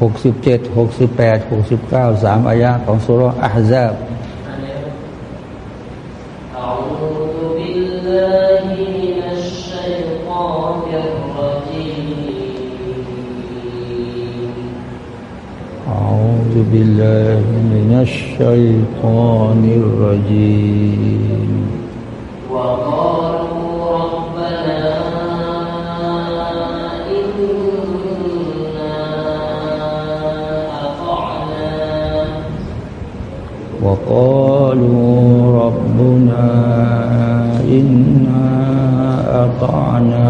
หกสิบเจ็ดหกสิบแปดหกสิบเก้าสามอายะของสุรอัฮซาบ أعوذ بالله من الشيطان الرجيم وقالوا ربنا إنا أطعنا.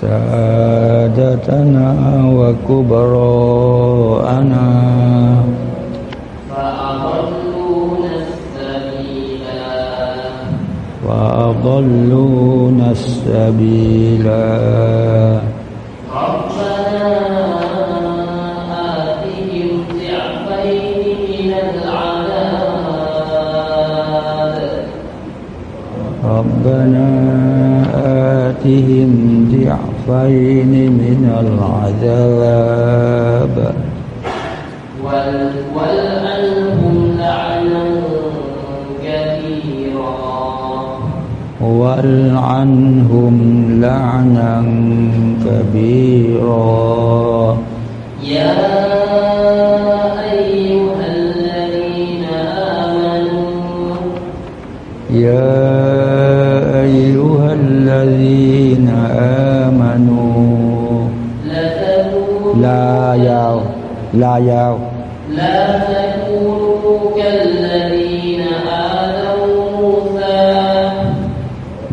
سادتنا وكبراءنا. وأضلونا السبيلا. ربنا آتهم ضعفين من العذاب. ربنا آتهم ضعفين من العذاب. والعنهم لعنا كبيرا يا أيها الذين آمنوا يا أيها الذين آمنوا لتكونوا لا ياو لا ياو لا تكونوا كالذين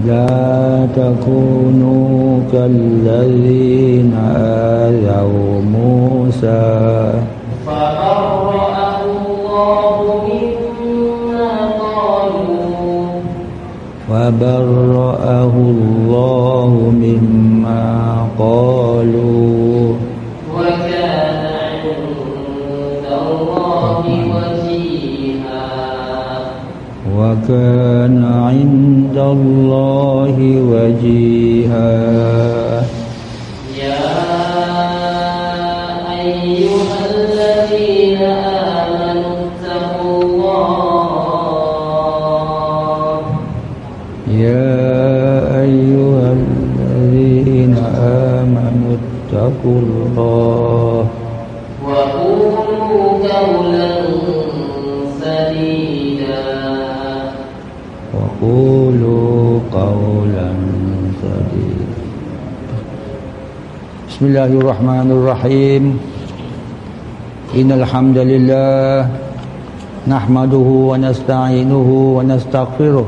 لا تكونوا كالذين آذوا موسى. فبرأه الله مما قالوا. وبرأه الله مما وكان عند الله وجيها وكان عند الله وجيها. يا أيها الذين آمنوا اتقوا الله. يا أيها الذين آمنوا اتقوا الله. وقولوا قولا بسم الله الرحمن الرحيم إن الحمد لله نحمده ونستعينه ونستغفره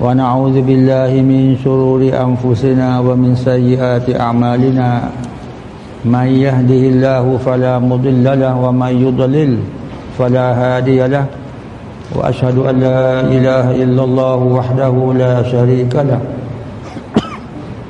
ونعوذ بالله من شرور أنفسنا ومن سيئات أعمالنا من يهده الله فلا مضل له ومن يضلل فلا هادي له وأشهد أن لا إله إلا الله وحده لا شريك له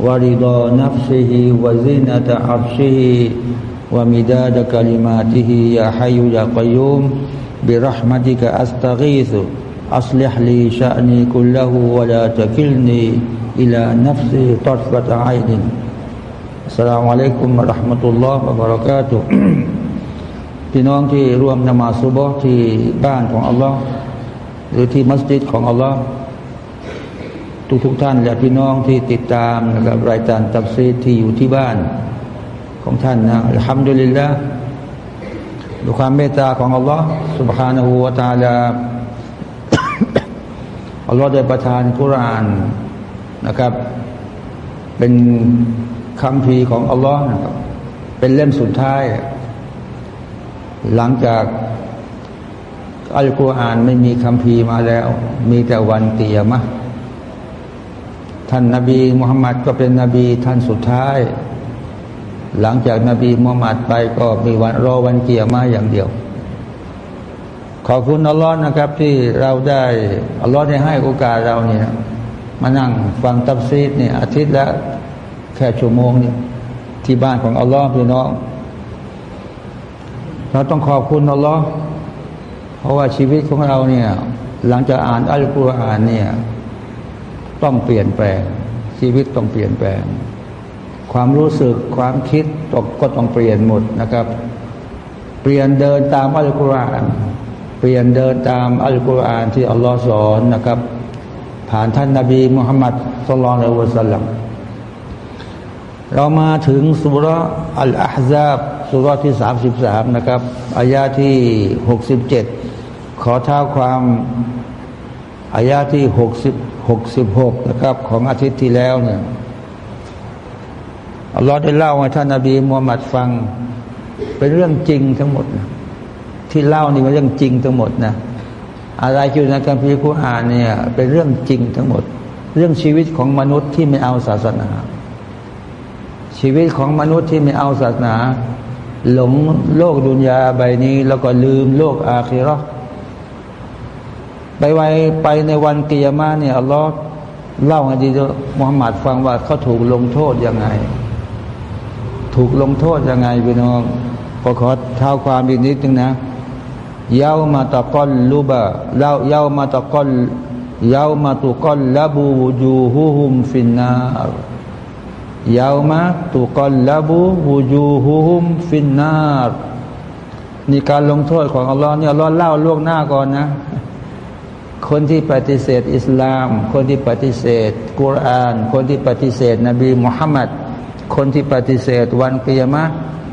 ورضا نفسه وزنة عرشه ومداد كلماته يا حي يا قيوم برحمتك أستغيث أصلح لي شأني كله ولا تكلني إلى نفسي طرفة عين السلام عليكم ورحمة الله وبركاته พี่น้องที่ร่วมนมาสุบฮ์ที่บ้านของอัลลอฮ์หรือที่มัสยิดของอัลลอฮ์ ทุกทุกท่านและพี่น้องที่ติดตามนะครับรายการตับซีที่อยู่ที่บ้านของท่านนะทำดุลิลละด้วยความเมตตาของอัลลอฮ์ سبحانه และ تعالى อัลลอฮ์ได้ประทานกุรานนะครับ เป็นคำพีของอัลลอฮ์นะครับ เป็นเล่มสุดท้าย หลังจากอัลกุรอานไม่มีคำพีมาแล้ว มีแต่วันเตียมะ ท่านนาบีมุฮัมมัดก็เป็นนบีท่านสุดท้าย หลังจากนาบีมุฮัมมัดไปก็มีวันรอวันเกียร์มาอย่างเดียว ขอบคุณอัลลอฮ์นะครับ ที่เราได้อัลลอฮ์ได้ให้โอกาสเราเนี่ยมานั่งฟังตับซีดเนี่ยอาทิตย์ละแค่ชั่วโมงนี่ที่บ้านของอัลลอฮ์พี่น้อง เราต้องขอบคุณอัลลอฮ์เพราะว่าชีวิตของเราเนี่ยหลังจากอ่านอัลกุรอานเนี่ย ต้องเปลี่ยนแปลง ชีวิตต้องเปลี่ยนแปลง ความรู้สึกความคิดก็ต้องเปลี่ยนหมดนะครับ เปลี่ยนเดินตามอัลกุรอานเปลี่ยนเดินตามอัลกุรอานที่อัลลอฮ์สอนนะครับ ผ่านท่านนาบีมุฮัมมัดสุลลัลลวะสัลลัมเรามาถึงสุรอัลอาฮซาบสุรที่สามสิบสามนะครับอายาที่หกสิบเจ็ดขอเท้าความอายาที่หกสิบ หกสิบหกนะครับ ของอาทิตย์ที่แล้วเนี่ยอัลลอฮ์ได้เล่าให้ท่านนาบีมูฮัมมัดฟัง เป็นเรื่องจริงทั้งหมดนะที่เล่านี่เป็นเรื่องจริงทั้งหมดนะอะไรที่อยู่ในคัมภีร์คุรานเนี่ยเป็นเรื่องจริงทั้งหมด เรื่องชีวิตของมนุษย์ที่ไม่เอาศาสนา ชีวิตของมนุษย์ที่ไม่เอาศาสนา หลงโลกดุนยาใบนี้ แล้วก็ลืมโลกอาคีรอ ไปไวไปในวันกิยามาเนี่ยอัลลอฮ์เล่าให้ดีมุฮัมมัดฟังว่าเขาถูกลงโทษยังไง ถูกลงโทษยังไงพี่น้องขอขอเท้าความอีกนิดนึงนะเย้ามาตะก้อนลูบะเล่าเย้ามาตะก้อนเย้ามาตุก้อนละบูจูฮุฮุมฟินนารเยามาตุกอนละบูวูจูฮุฮุมฟินนาร์นี่การลงโทษของอัลลอฮ์เนี่ยอัลลอฮ์เล่าล่วงหน้าก่อนนะ คนที่ปฏิเสธอิสลาม คนที่ปฏิเสธกุราน คนที่ปฏิเสธ นบีมุฮัมมัดคนที่ปฏิเสธวันกิยามะ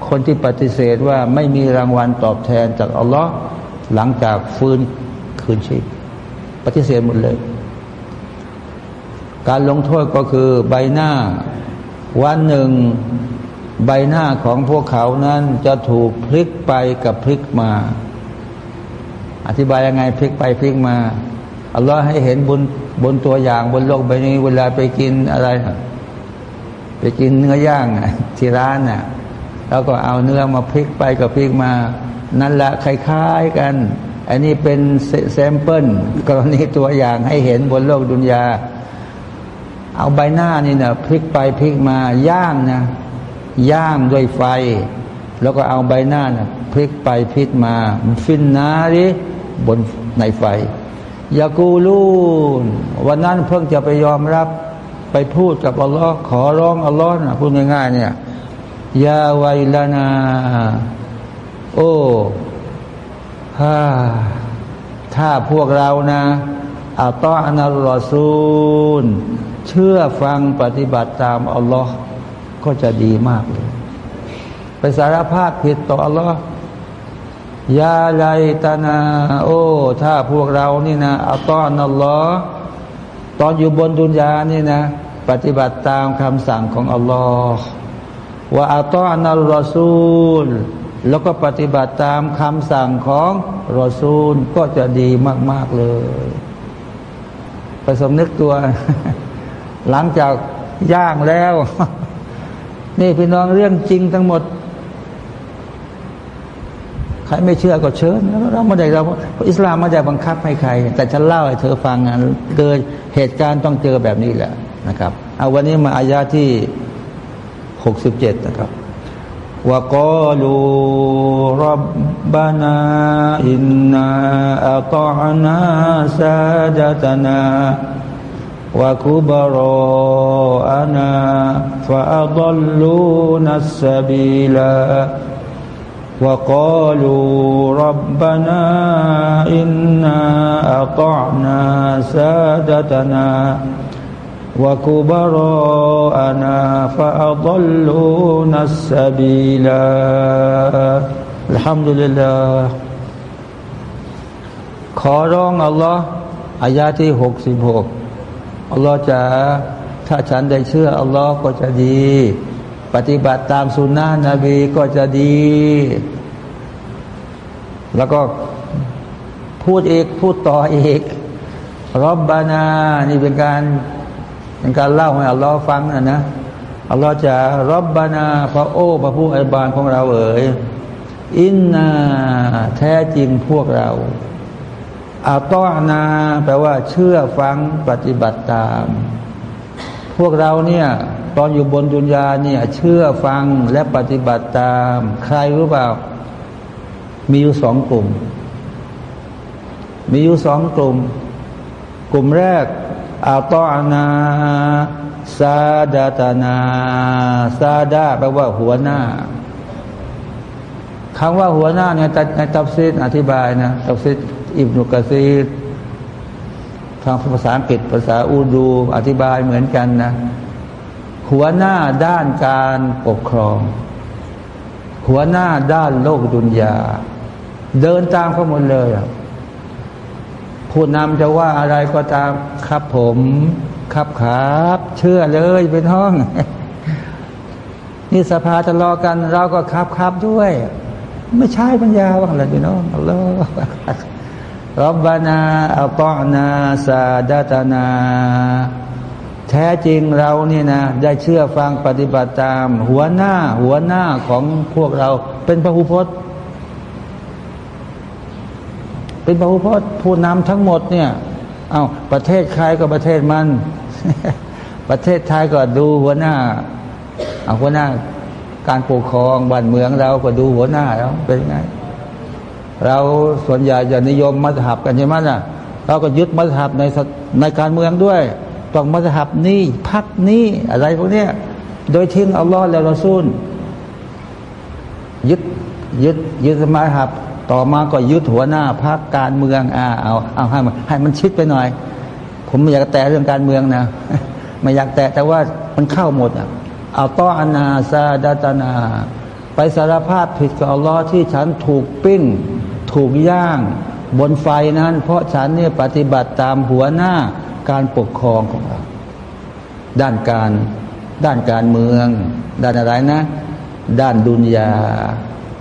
คนที่ปฏิเสธว่าไม่มีรางวัลตอบแทนจากอัลลอฮ์หลังจากฟื้นคืนชีพปฏิเสธหมดเลย การลงโทษก็คือใบหน้า วันหนึ่งใบหน้าของพวกเขานั้นจะถูกพลิกไปกับพลิกมา อธิบายยังไงพลิกไปพลิกมาอัลลอฮ์ให้เห็นบนบนตัวอย่างบนโลกใบนี้เวลาไปกินอะไร ไปกินเนื้อย่างที่ร้านน่ะแล้วก็เอาเนื้อมาพลิกไปกับพลิกมา นั่นแหละคล้ายๆกัน อันนี้เป็น sample กรณีตัวอย่างให้เห็นบนโลกดุนยา เอาใบหน้านี่นะพลิกไปพลิกมาย่างนะย่างด้วยไฟ แล้วก็เอาใบหน้านะพลิกไปพลิกมา في النار บนในไฟยากูลูนวันนั้นเพิ่งจะไปยอมรับไปพูดกับอัลลอฮ์ขอร้องอัลลอฮ์นะพูดง่ายๆเนี่ยยาไวลานา โอ้ฮ่าถ้าพวกเรานะอัตอานารอซูล เชื่อฟังปฏิบัติตามอัลลอฮ์ก็จะดีมากเลย ไปสารภาพผิดต่ออัลลอฮ์ ยาไลตานาโอ้ถ้าพวกเรานี่นะอัตอนัลลอฮ์ตอนอยู่บนดุนยานี่นะ ปฏิบัติตามคำสั่งของอัลลอฮ์ว่าอัตอนัลรอซูล แล้วก็ปฏิบัติตามคำสั่งของรอซูลก็จะดีมาก ๆ เลยไปสมนึกตัว หลังจากย่างแล้ว นี่พี่น้องเรื่องจริงทั้งหมด ใครไม่เชื่อก็เชิญเราไม่ได้เราอิสลามไม่ได้บังคับให้ใคร แต่ฉันเล่าให้เธอฟังเกิดเหตุการณ์ต้องเจอแบบนี้แหละนะครับเอาวันนี้มาอายาที่หกสิบเจ็ดนะครับว่ากอลูรับบานาอินนาอัตอนาซาดตนาวะคุบรออานาฟะอัลลูนัสบิลา وقالوا ربنا إنا أطعنا سادتنا وكبراءنا فأضلونا السبيلا الحمد لله ขอร้องอัลลอฮ์อายาที่หกสิบหกอัลลอฮ์จะถ้าฉันได้เชื่ออัลลอฮ์ก็จะดี ปฏิบัติตามสุนนะนบีก็จะดี แล้วก็พูดอีกพูดต่ออีกรบบานานี่เป็นการเป็นการเล่าให้อัลลอฮ์ฟังนะนะอัลลอฮ์จะรบบานาพระโอ้พระผู้อบานของเราเอ๋ยอินนาแท้จริงพวกเราอาต้อนาแปลว่าเชื่อฟังปฏิบัติตาม พวกเราเนี่ย ตอนอยู่บนดุนยาเนี่ย เชื่อฟังและปฏิบัติตาม ใครรู้เปล่า มีอยู่สองกลุ่ม มีอยู่สองกลุ่ม กลุ่มแรกอาตอนาซาดาตานาซาดาแปลว่าหัวหน้าคำว่าหัวหน้าเนี่ยในตับซิดอธิบายนะตับซิดอิบนุกะซีดทางภาษาอังกฤษภาษาอูดูอธิบายเหมือนกันนะ หัวหน้าด้านการปกครอง หัวหน้าด้านโลกดุนยา เดินตามเขาหมดเลยผู้นำจะว่าอะไรก็ตามครับผมครับครับ เชื่อเลยเป็นห้อง นี่สภาจะรอกัน เราก็ครับครับด้วย ไม่ใช่ปัญญาว่าอะไรพี่น้องอัลลอฮฺรับบานาอัลตอนาซาดาตานา แท้จริงเราเนี่ยนะได้เชื่อฟังปฏิบัติตาม หัวหน้า หัวหน้าของพวกเรา เป็นพระหุพจน์ เป็นพระหุพจน์ผู้นำทั้งหมดเนี่ย เอาประเทศใครก็ประเทศมัน ประเทศไทยก็ดูหัวหน้าเอาหัวหน้าการปกครองบ้านเมืองเราก็ดูหัวหน้าแล้วเป็นไง เราส่วนใหญ่จะนิยมมัธยับกันใช่ไหมล่ะเราก็ยึดมัธยับในในการเมืองด้วย ต้องมัธยับนี้พักนี้อะไรพวกนี้โดยทิ้งอัลลอฮ์และรอซูลยึดยึดยึดสมัธยับ ต่อมาก็ยึดหัวหน้าพักการเมืองอ่าเอาเอาให้มันให้มันชิดไปหน่อย ผมไม่อยากแตะเรื่องการเมืองนะ ไม่อยากแตะแต่ว่ามันเข้าหมดอะเอาต้ออนาซาดาตนา ไปสารภาพผิดกับอัลลอฮ์ที่ฉันถูกปิ้ง ถูกย่าง บนไฟนั้น เพราะฉันเนี่ยปฏิบัติตามหัวหน้า การปกครองของเรา ด้านการด้านการเมือง ด้านอะไรนะ ด้านดุนยา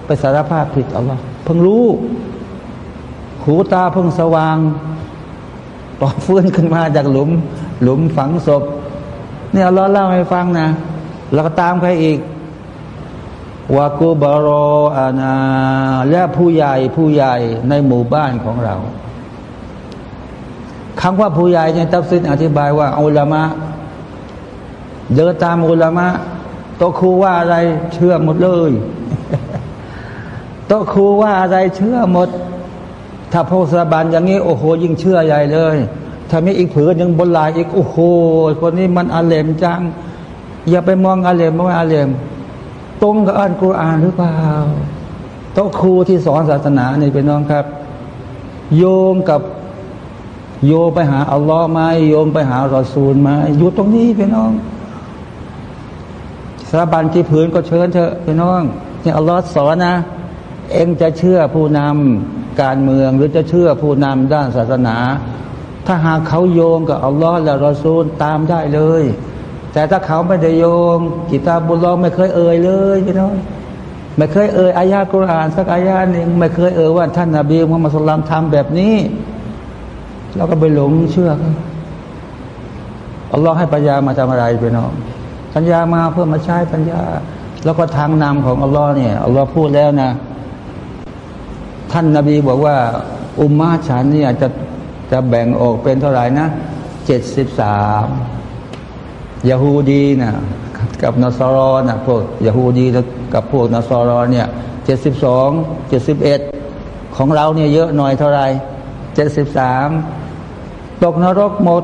ไปสารภาพผิดอัลลอฮ์เพิ่งรู้ หูตาเพิ่งสว่างต่อฟื้นขึ้นมาจากหลุม หลุมฝังศพเนี่ยอัลลอฮ์เล่าให้ฟังนะ แล้วก็ตามใครอีกวากูบารออานา และผู้ใหญ่ผู้ใหญ่ในหมู่บ้านของเรา คำว่าผู้ใหญ่ในตัฟซินอธิบายว่าอุลามะเดินตามอุลามะโตครูว่าอะไรเชื่อหมดเลยโตครูว่าอะไรเชื่อหมด ถ้าพระสบานอย่างนี้ โอ้โห ยิ่งเชื่อใหญ่เลยถ้ามีอีกผืนยังบนลายอีกโอ้โหคนนี้มันอาเลมจัง อย่าไปมองอาเลมไม่อาเลมตรงกับอ่านกุรอานหรือเปล่าโตครูที่สอนศาสนาเนี่ยเป็นน้องครับ โยมกับ โยมไปหาอัลลอฮ์ไหมโยมไปหารอซูลไหมอยู่ตรงนี้เป็นน้องสถาบันที่ผืนก็เชิญเถอะเป็นน้องเนี่ยอัลลอฮ์สอนนะ เองจะเชื่อผู้นำการเมืองหรือจะเชื่อผู้นำด้านศาสนา ถ้าหากเขาโยงกับอัลลอฮ์และรอซูลตามได้เลย แต่ถ้าเขาไม่ได้โยงกิตาบุลลอไม่เคยเอ่ยเลยพี่น้องไม่เคยเอ่ยอายากุรอานสักอายาหนึ่งไม่เคยเอ่ยว่าท่านนาบีมุฮัมมัดสุลตามทำแบบนี้ เราก็ไปหลงเชื่อเขาอัลลอฮ์ให้ปัญญามาทำอะไรพี่น้องปัญญามาเพื่อมาใช้ปัญญา แล้วก็ทางนำของอัลลอฮ์เนี่ยอัลลอฮ์พูดแล้วนะ ท่านนาบีบอกว่า อุมมาฉันเนี่ยจะจะแบ่งออกเป็นเท่าไหร่นะเจ็ดสิบสามยาฮูดีนะกับนอสรอนะพวกยาฮูดีกับพวกนอสรอเนี่ยเจ็ดสิบสองเจ็ดสิบเอ็ดของเราเนี่ยเยอะหน่อยเท่าไหร่เจ็ดสิบสาม ตกนรกหมด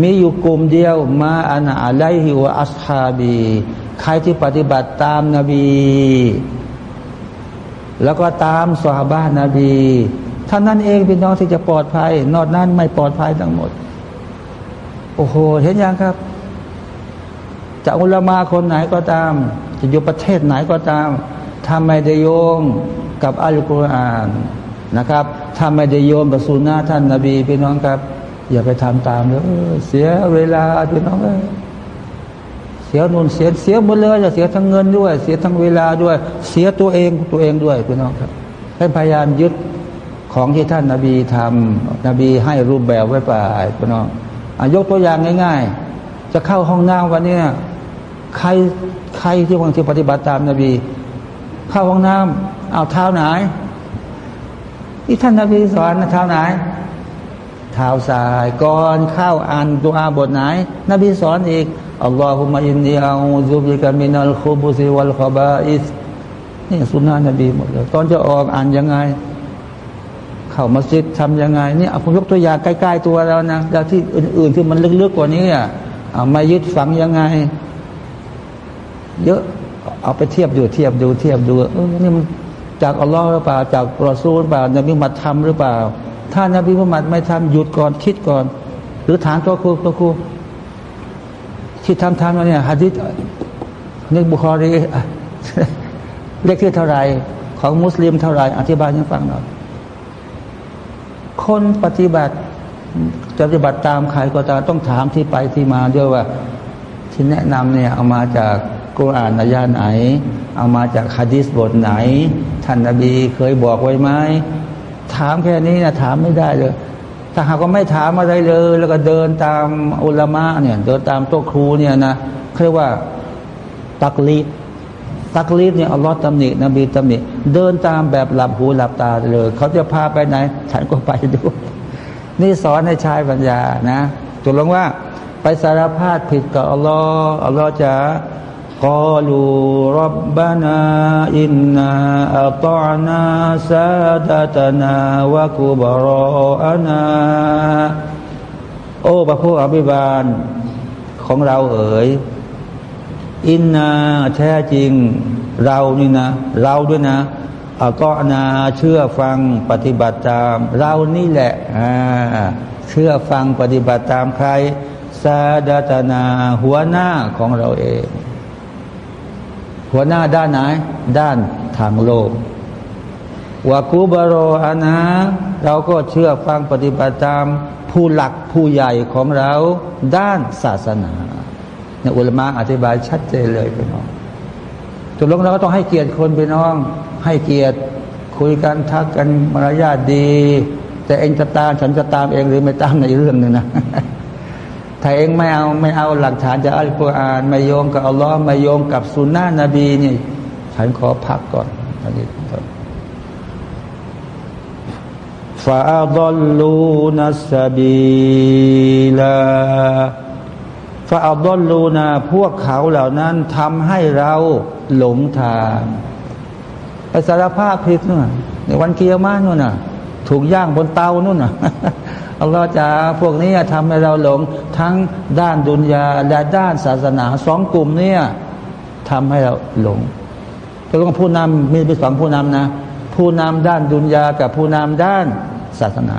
มีอยู่กลุ่มเดียว มาอานอะไลฮิวอัสฮาบี ใครที่ปฏิบัติตามนาบี แล้วก็ตามสหบ้านนาบีท่านนั้นเองเป็นน้องที่จะปลอดภัย นอกนั้นไม่ปลอดภัยทั้งหมด โอ้โห เห็นยังครับจะอุลามาคนไหนก็ตาม จะอยู่ประเทศไหนก็ตามถ้าไม่ได้โยงกับอัลกุรอานนะครับถ้าไม่ได้โยมกับสุนนะท่านนาบีพี่น้องครับ อย่าไปทำตามเลยเสียเวลาพี่น้องเลยเสียนุนเสียเสียหมดเลยจะเสียทั้งเงินด้วย เสียทั้งเวลาด้วย เสียตัวเองตัวเองด้วยพี่น้องครับ ให้พยายามยึดของที่ท่านนาบีทำนบีให้รูปแบบไว้ป่าพี่น้องอยกตัวอย่างง่าย ๆ จะเข้าห้องน้ำวันนี้ใครใครที่วันที่ปฏิบัติตามนาบี เข้าห้องน้ำเอาเท้าไหนที่ท่านนาบีสอนเท้าไหน เท้าซ้าย ก่อนเข้าอ่านตัวอาบทไหน นบีสอนอีกอัลลอฮุมะอินนีอาอูซุบิกามินัลคุบุซิวัลขบาอิสนี่สุนนะนบีหมดเลยตอนจะออกอ่านยังไง เข้ามัสยิดทำยังไงนี่ผมยกตัวอย่างใกล้ๆตัวแล้วนะแล้วที่อื่นๆที่มันลึกๆกว่านี้อะเอามายึดฝังยังไง เยอะเอาไปเทียบดูเทียบดูเทียบดูเออนี่มันจากอัลลอฮ์หรือเปล่า จากรอซูลหรือเปล่านบีมุฮัมมัดทำหรือเปล่า ถ้านบีมุฮัมมัดไม่ทำหยุดก่อนคิดก่อน หรือถามตัวครูตัวครูที่ทำทำมาเนี่ยฮะดิษนึกบุคอรีเลขที่เท่าไรของมุสลิมเท่าไรอธิบายให้ฟังหน่อยคนปฏิบัติจะปฏิบัติตามใครก็ตามต้องถามที่ไปที่มาด้วยว่า ที่แนะนำเนี่ยเอามาจากกุรอานอายาไหน เอามาจากฮะดิษบทไหน ท่านนบีเคยบอกไว้ไหม ถามแค่นี้นะถามไม่ได้เลย ถ้าหากว่าไม่ถามอะไรเลย แล้วก็เดินตามอุลามะเนี่ย เดินตามโต๊ะครูเนี่ยนะเรียกว่าตักลีดตักลีดเนี่ยอัลลอฮ์ตำหนินบีตำหนิเดินตามแบบหลับหูหลับตาเลย เขาจะพาไปไหน ฉันก็ไปด้วยนี่สอนให้ชายปัญญานะตกลงว่า ไปสารภาพผิดกับอัลลอฮ์อัลลอฮ์จะ กอลูรับบานาอินนาอัตอนาซาดตนาวะกุบรออานาโอ้พระผู้อภิบาลของเราเอ๋ยอินนาแท้จริง เรานี่นะ เราด้วยนะอาก็นาเชื่อฟังปฏิบัติตาม เรานี่แหละเชื่อฟังปฏิบัติตามใครซาดาตนาหัวหน้าของเราเอง หัวหน้าด้านไหน ด้านทางโลกวากูบารออานาเราก็เชื่อฟังปฏิบัติตามผู้หลักผู้ใหญ่ของเราด้านศาสนาเนี่ยอุลมะอธิบายชัดเจนเลยพี่น้องจุดลงเราก็ต้องให้เกียรติคนพี่น้อง ให้เกียรติคุยกันทักกันมารยาทดี แต่เองจะตามฉันจะตามเองหรือไม่ตามในเรื่องหนึ่งนะ ถ้าเองไม่เอาไม่เอาหลักฐานจากอัลกุรอานไม่โยงกับอัลลอฮ์ไม่โยงกับสุนนะนบีนี่ฉันขอพักก่อนอันนี้ครับฟาดลลูนัสบีลาฟาดลลูนาพวกเขาเหล่านั้นทำให้เราหลงทางไอสารภาพผิดนู่นในวันเกียร์มานู่นน่ะ ถูกย่างบนเตานู่นน่ะ อัลลอฮฺจะพวกนี้ทำให้เราหลงทั้งด้านดุนยาและด้านศาสนาสองกลุ่มนี้ทำให้เราหลงจะต้องผู้นำมีเป็นสองผู้นำนะ ผู้นำด้านดุนยากับผู้นำด้านศาสนา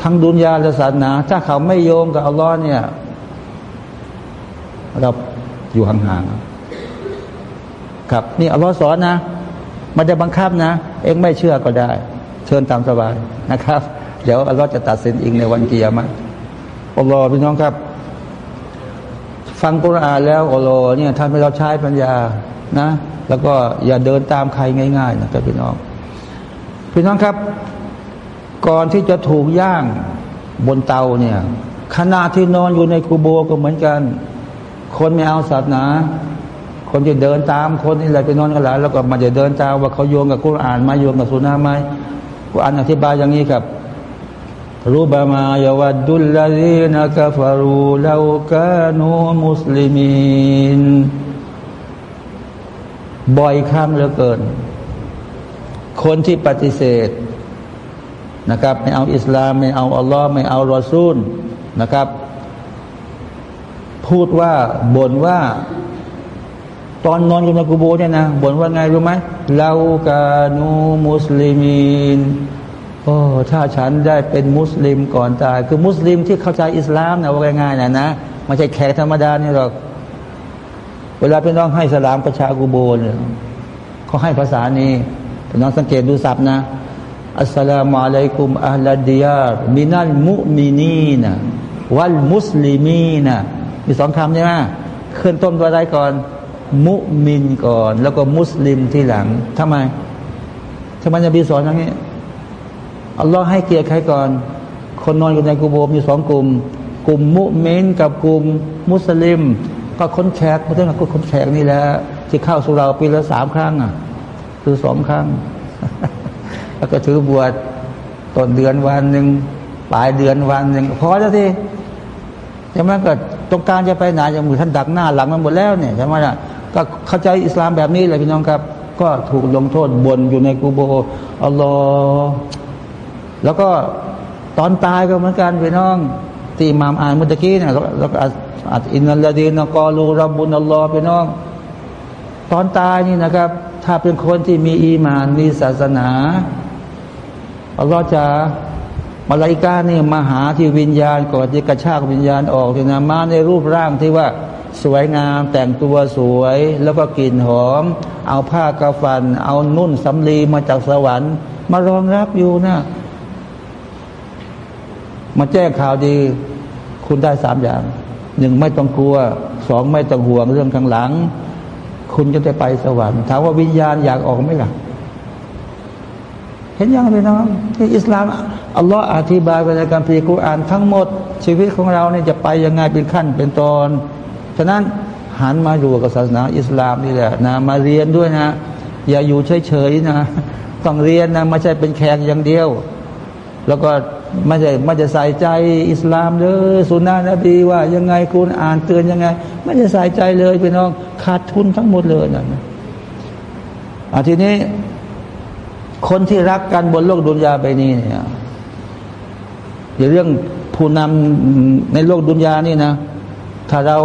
ทั้งดุนยาและศาสนา ถ้าเขาไม่โยงกับอัลลอฮ์เนี่ย เราอยู่ห่างๆครับ นี่อัลลอฮ์สอนนะ มันจะบังคับนะ เองไม่เชื่อก็ได้ เชิญตามสบายนะครับ เดี๋ยวอัลลอฮ์จะตัดสินอีกในวันกิยามะอัลลอฮ์พี่น้องครับ ฟังกุรอานแล้วอัลลอฮ์เนี่ยทำให้เราใช้ปัญญานะ แล้วก็อย่าเดินตามใครง่ายๆนะครับพี่น้อง พี่น้องครับ ก่อนที่จะถูกย่างบนเตาเนี่ยขณะที่นอนอยู่ในกูโบก็เหมือนกัน คนไม่เอาศาสนา คนจะเดินตามคนนี่แหละไปนอนกันหลายแล้วก็มาจะเดินตามว่าเขาโยงกับกุรอานมาโยงกับสุนาไหมกุรอานอธิบายอย่างนี้ครับ รูบามายาวัดดุลลาดีนักฟารูลาวกานูมุสลิมินบ่อยครั้งเหลือเกิน คนที่ปฏิเสธนะครับ ไม่เอาอิสลาม ไม่เอาอัลลอฮ์ไม่เอารอซูลนะครับ พูดว่าบ่นว่า ตอนนอนอยู่ในกูโบเนี่ยนะบ่นว่าไงรู้ไหมเรากานูมุสลิมิน โอ้ถ้าฉันได้เป็นมุสลิมก่อนตาย คือมุสลิมที่เข้าใจอิสลามนะว่าง่ายๆนะนะไมไม่ใช่แขกธรรมดานี่หรอก เวลาพี่น้องให้สลามประชากูโบนเขาให้ภาษานี้พี่น้องสังเกตดูศัพท์นะอัสสลามุอะลัยกุมอัลลดิยาร์มินัลมุมินีนะวัลมุสลิมีนะมีสองคำใช่ไหมขึ้นต้นตัวอะไรก่อน มุมินก่อน แล้วก็มุสลิมที่หลังทำไมทำไมจะบีสอนอย่างนี้ อัลลอฮ์ให้เกียรติใครก่อน คนนอนอยู่ในกูโบมีสองกลุ่ม กลุ่มมุเมนกับกลุ่มมุสลิม ก็คนแขกไม่ใช่กคนแขกนี่แหละที่เข้าสุราปีละสามครั้งอะ คือสองครั้ง แล้วก็ถือบวชต้นเดือนวันหนึ่งปลายเดือนวันหนึ่งพอแล้วทีใช่ไหมก็ต้องการจะไปไหนอย่างมือท่านดักหน้าหลังมันหมดแล้วเนี่ยใช่ไหมล่ะก็เข้าใจอิสลามแบบนี้เลยพี่น้องครับ ก็ถูกลงโทษบนอยู่ในกูโบอัลลอฮ์ แล้วก็ตอนตายก็เหมือนกันพี่น้องที่มามอ่านเมื่อกี้เนี่ยแล้วก็อัดอินนัลลดีนกอลูรับบุญอัลลอฮ์พี่น้อง ตอนตายนี่นะครับ ถ้าเป็นคนที่มีอีมานมีศาสนาอัลลอฮ์จะมาลายกานี่มาหาที่วิญญาณก่อนที่กระชากวิญญาณออกที่นะมาในรูปร่างที่ว่าสวยงามแต่งตัวสวย แล้วก็กลิ่นหอม เอาผ้ากระฟัน เอานุ่นสำลีมาจากสวรรค์ มารองรับอยู่นะ มาแจ้งข่าวดี คุณได้สามอย่างหนึ่งไม่ต้องกลัวสองไม่ต้องห่วงเรื่องข้างหลัง คุณจะได้ไปสวรรค์ถามว่าวิญญาณอยากออกไหมล่ะ เห็นยังไงน้องที่อิสลามอัลลอฮ์อธิบายในการพิกุรอานทั้งหมด ชีวิตของเราเนี่ยจะไปยังไงเป็นขั้นเป็นตอนฉะนั้นหันมาดูกับศาสนาอิสลามนี่แหละนะมาเรียนด้วยนะ อย่าอยู่เฉยๆนะ ต้องเรียนนะไม่ใช่เป็นแขกอย่างเดียว แล้วก็ ไม่ใช่ไม่จะใส่ใจอิสลามเลยสุนนะนบีว่ายังไงคุณอ่านเตือนยังไง ไม่จะใส่ใจเลยพี่น้องขาดทุนทั้งหมดเลยนะอาทีนี้ คนที่รักกันบนโลกดุนยาไปนี้เนี่ยอย่าเรื่องผู้นำในโลกดุนยานี่นะ ถ้าเรา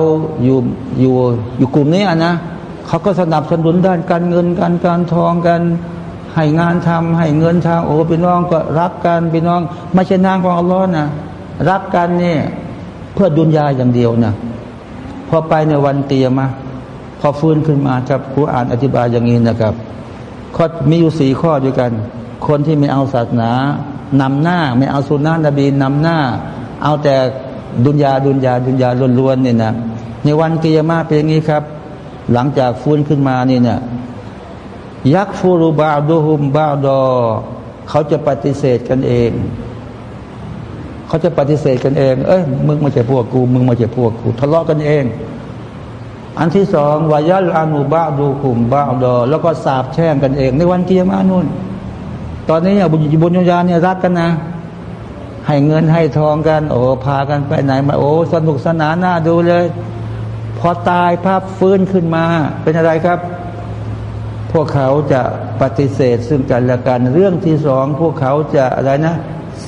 อยู่อยู่อยู่กลุ่มนี้นะเขาก็สนับสนุนด้านการเงินการการทองกัน ให้งานทำให้เงินทางโอ้พี่น้องก็รักกันพี่น้อง ไม่ใช่นางของอัลลอฮ์นะรักกันเนี่ยเพื่อดุนยาอย่างเดียวนะพอไปในวันเตียมา พอฟื้นขึ้นมาครับครูอ่านอธิบายอย่างนี้นะครับข้อมีอยู่สี่ข้อด้วยกัน คนที่ไม่เอาศาสนานำหน้า ไม่เอาสุนนะนบีนำหน้า เอาแต่ดุนยาดุนยาดุนยาล้วนๆเนี่ยนะในวันเกียมาเป็นอย่างนี้ครับ หลังจากฟื้นขึ้นมานี่เนี่ย ยักฟูรุบาดูฮุมบาดอเขาจะปฏิเสธกันเอง เขาจะปฏิเสธกันเอง เอ้ยมึงมาเจ็บพวกกู มึงมาเจ็บพวกกู ทะเลาะกันเอง อันที่สองวายัลอานุบาดูคุมบาดอ แล้วก็สาบแช่งกันเอง ในวันเกียร์มานุ่นตอนนี้บุญบุญญาเนี่ยรักกันนะ ให้เงินให้ทองกัน โอ้พากันไปไหนมาโอ้สนุกสนานน่าดูเลย พอตายภาพฟื้นขึ้นมา เป็นอะไรครับ พวกเขาจะปฏิเสธซึ่งกันและกันเรื่องที่สองพวกเขาจะอะไรนะ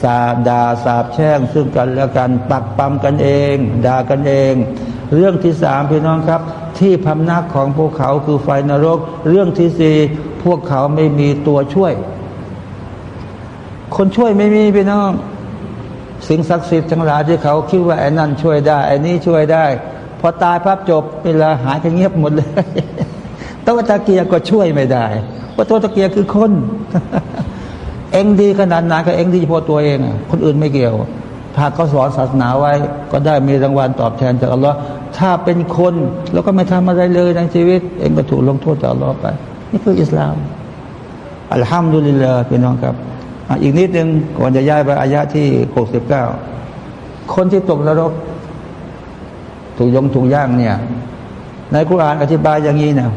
สาดาสาบแช่งซึ่งกันและกันปักปั๊มกันเองด่ากันเอง เรื่องที่สามพี่น้องครับ ที่พำนักของพวกเขาคือไฟนรก เรื่องที่สี่พวกเขาไม่มีตัวช่วย คนช่วยไม่มีพี่น้อง สิ่งศักดิ์สิทธิ์ทั้งหลายที่เขาคิดว่าไอ้นั่นช่วยได้ไอ้นี้ช่วยได้ พอตายภาพจบเวลาหายกันเงียบหมดเลย ตัวตะเกียก็ช่วยไม่ได้เพราะตัวตะเกียคือคน เองดีขนาดไหนก็เองดีเฉพาะตัวเอง คนอื่นไม่เกี่ยว ถ้าเขาสอนศาสนาไว้ ก็ได้มีรางวัลตอบแทนจากอัลลอฮ์ถ้าเป็นคนแล้วก็ไม่ทำอะไรเลยในชีวิต เองก็ถูกลงโทษจากอัลลอฮ์ไป นี่คืออิสลามอัลฮัมดุลิลลาห์พี่น้องครับอีกนิดนึงก่อนจะย้ายไปอายะที่หกสิบเก้าคนที่ตกนรก ถูกยงถูกย่างเนี่ย ในกุรานอธิบายอย่างนี้นะ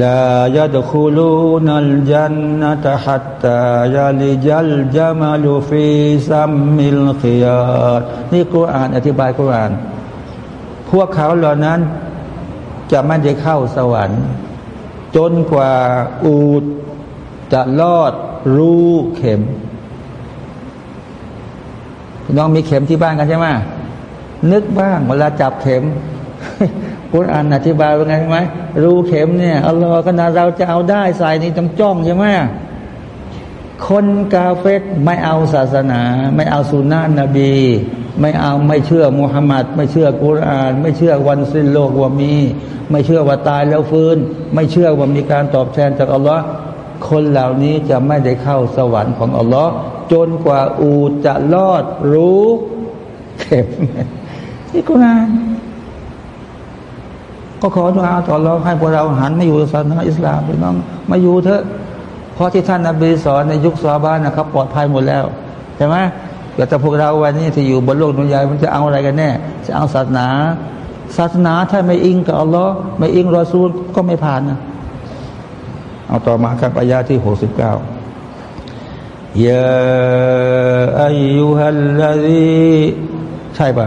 ลายดคูลูนัลจันนตฮัตตายาลิจัลจามาลูฟีซัมมิลขียานี่กุรอานอธิบายกุรอาน พวกเขาเหล่านั้น จะไม่ได้เข้าสวรรค์ จนกว่าอูดจะลอดรูเข็ม น้องมีเข็มที่บ้านกันใช่ไหมนึกบ้างเวลาจับเข็ม กุรอานอธิบายว่าไงไหมรูเข็มเนี่ยอัลลอฮ์ขนาดเราจะเอาได้ใส่นี่ต้องจ้องใช่ไหมคนกาเฟตไม่เอาศาสนา ไม่เอาสุนนะนบี ไม่เอาไม่เชื่อมุฮัมมัดไม่เชื่อกุรอาน ไม่เชื่อวันสิ้นโลกว่ามี ไม่เชื่อว่าตายแล้วฟื้น ไม่เชื่อว่ามีการตอบแทนจากอัลลอฮ์คนเหล่านี้จะไม่ได้เข้าสวรรค์ของอัลลอฮ์จนกว่าอูจะรอดรู้เข็มนี่กุรอาน ก็ขอดุอาต่อเราให้พวกเราหันมาอยู่ศาสนาอิสลามพี่น้องมาอยู่เถอะเพราะที่ท่านนบีสอนในยุคซาบานนะครับปลอดภัยหมดแล้วใช่ไหมแต่พวกเราวันนี้ที่อยู่บนโลกดุนยามันจะเอาอะไรกันแน่ จะเอาศาสนา ศาสนาถ้าไม่อิงกับอัลลอฮ์ไม่อิงรอซูลก็ไม่ผ่านนะเอาต่อมาครับอายาที่หกสิบเก้ายาอายุฮัลลาดีใช่ป่ะ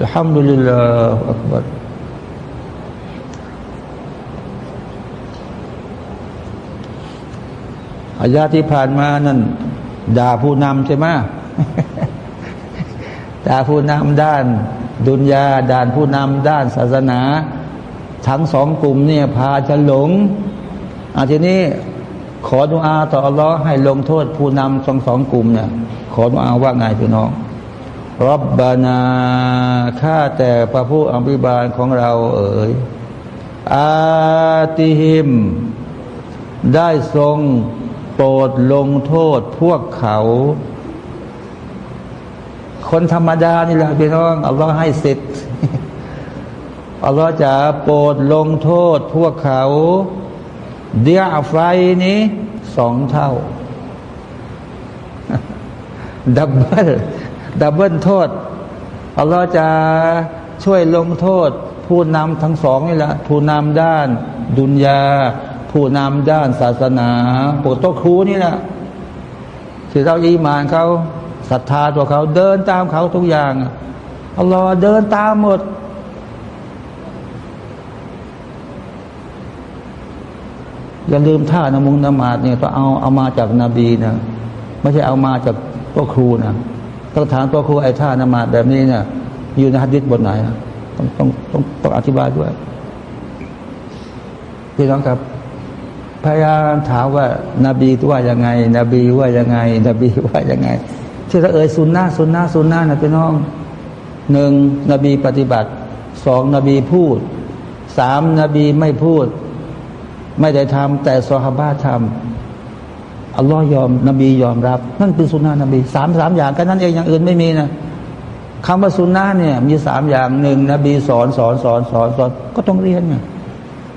อัลฮัมดุลิลลาห์อักบัรอายาที่ผ่านมานั่นด่าผู้นำใช่ไหมด่าผู้นำด้าน ดุนยาด่านผู้นำด้านศาสนา ทั้งสองกลุ่มเนี่ยพาจะหลงอาทีนี้ขอดุอาต่ออัลลอฮ์ให้ลงโทษผู้นำสองสองกลุ่มเนี่ยขอดุอาว่าไงพี่น้อง รับบานาข้าแต่พระผู้อภิบาลของเราเอ๋ยอาติหิม ได้ทรงโปรดลงโทษพวกเขา คนธรรมดานี่แหละพี่น้อง อัลลอฮ์ให้สิทธิ์อัลลอฮ์จะโปรดลงโทษพวกเขา ด้วยไฟนี้สองเท่า double double โทษอัลลอฮ์จะช่วยลงโทษ ผู้นำทั้งสองนี่แหละผู้นำด้าน ดุนยา ผู้นำด้านศาสนาพวกโต๊ะครูนี่แหละที่เราอีมานเขาศรัทธาตัวเขาเดินตามเขาทุกอย่างอัลลอฮ์เดินตามหมดอย่าลืมท่านมุงนมาดเนี่ยต้องเอาเอามาจากนาบีนะ ไม่ใช่เอามาจากตัวครูนะ ต้องถามตัวครูไอ้ท่านมาแบบนี้เนี่ยอยู่ในฮัดดิษบทไหนต้องต้องต้องต้องอธิบายด้วยพี่น้องครับพยายามถามว่านบีว่ายังไง นบีว่ายังไง นบีว่ายังไง ที่เราเอ่ยสุนนะสุนนะสุนนะนะพี่น้องหนึ่งนบีปฏิบัติสองนบีพูดสามนบีไม่พูด ไม่ได้ทำแต่ซอฮาบะทำ อัลลอฮ์ยอมนบียอมรับ นั่นเป็นสุนนะนบีสามสามอย่างแค่นั้นเองอย่างอื่นไม่มีนะคำว่าสุนนะเนี่ยมีสามอย่างหนึ่งนบีสอนสอนสอนสอนสอนก็ต้องเรียนไง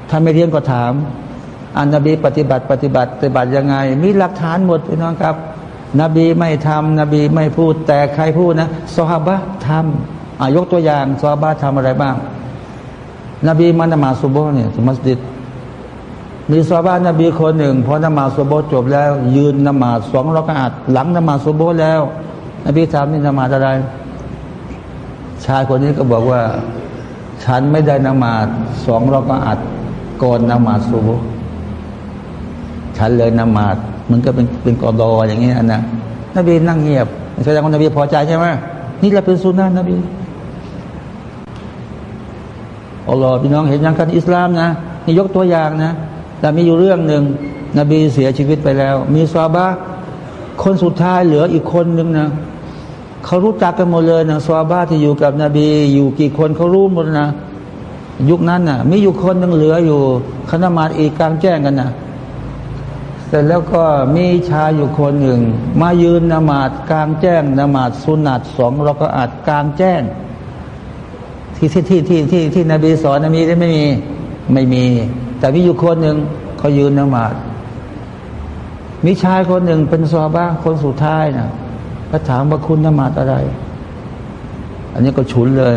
ถ้าไม่เรียนก็ถามอันนบีปฏิบัติปฏิบัติปฏิบัติยังไง มีหลักฐานหมดพี่น้องครับ นบีไม่ทำนบีไม่พูด แต่ใครพูดนะซอฮาบะทำอายกตัวอย่างซอฮาบะทำอะไรบ้าง นบีมานมาสุโบเนี่ยที่มัสยิด มีซอฮาบะนนบีคนหนึ่งพอนมาสุโบจบแล้ว ยืนนมาสองรักอาดหลังนมาสุโบแล้ว นบีถามนี่นมาอะไร ชายคนนี้ก็บอกว่า ฉันไม่ได้นมาสองรักอาดก่อนนมาสุโบฉันเลยนมาดมันก็เป็นเป็นกอดออย่างเงี้ยนะนบีนั่งเงียบแสดงว่านบีพอใจใช่ไหมนี่แหละเป็นสุนนะนบีอัลลอฮ์พี่น้องเห็นยังกันอิสลามนะนี่ยกตัวอย่างนะ แต่มีอยู่เรื่องหนึ่งนบีเสียชีวิตไปแล้ว มีซาบะคนสุดท้ายเหลืออีกคนหนึ่งนะเขารู้จักกันหมดเลยนะซาบะที่อยู่กับนบีอยู่กี่คนเขารู้หมดนะ ยุคนั้นนะ่ะมีอยู่คนหนึ่งเหลืออยู่คณะมาอีกกลางแจ้งกันนะเสร็จแล้วก็มีชายอยู่คนหนึ่ง มายืนนมาดกลางแจ้งนมาดสุนัตสองเราก็อาจกลางแจ้ง ที่ที่ที่ที่ที่ที่นบีสอนนมีได้ไม่มี ไม่มี แต่มีอยู่คนหนึ่งเขายืนนมาดมีชายคนหนึ่งเป็นซอบ้าคนสุดท้ายนะพระถามว่าคุณนมาดอะไร อันนี้ก็ฉุนเลย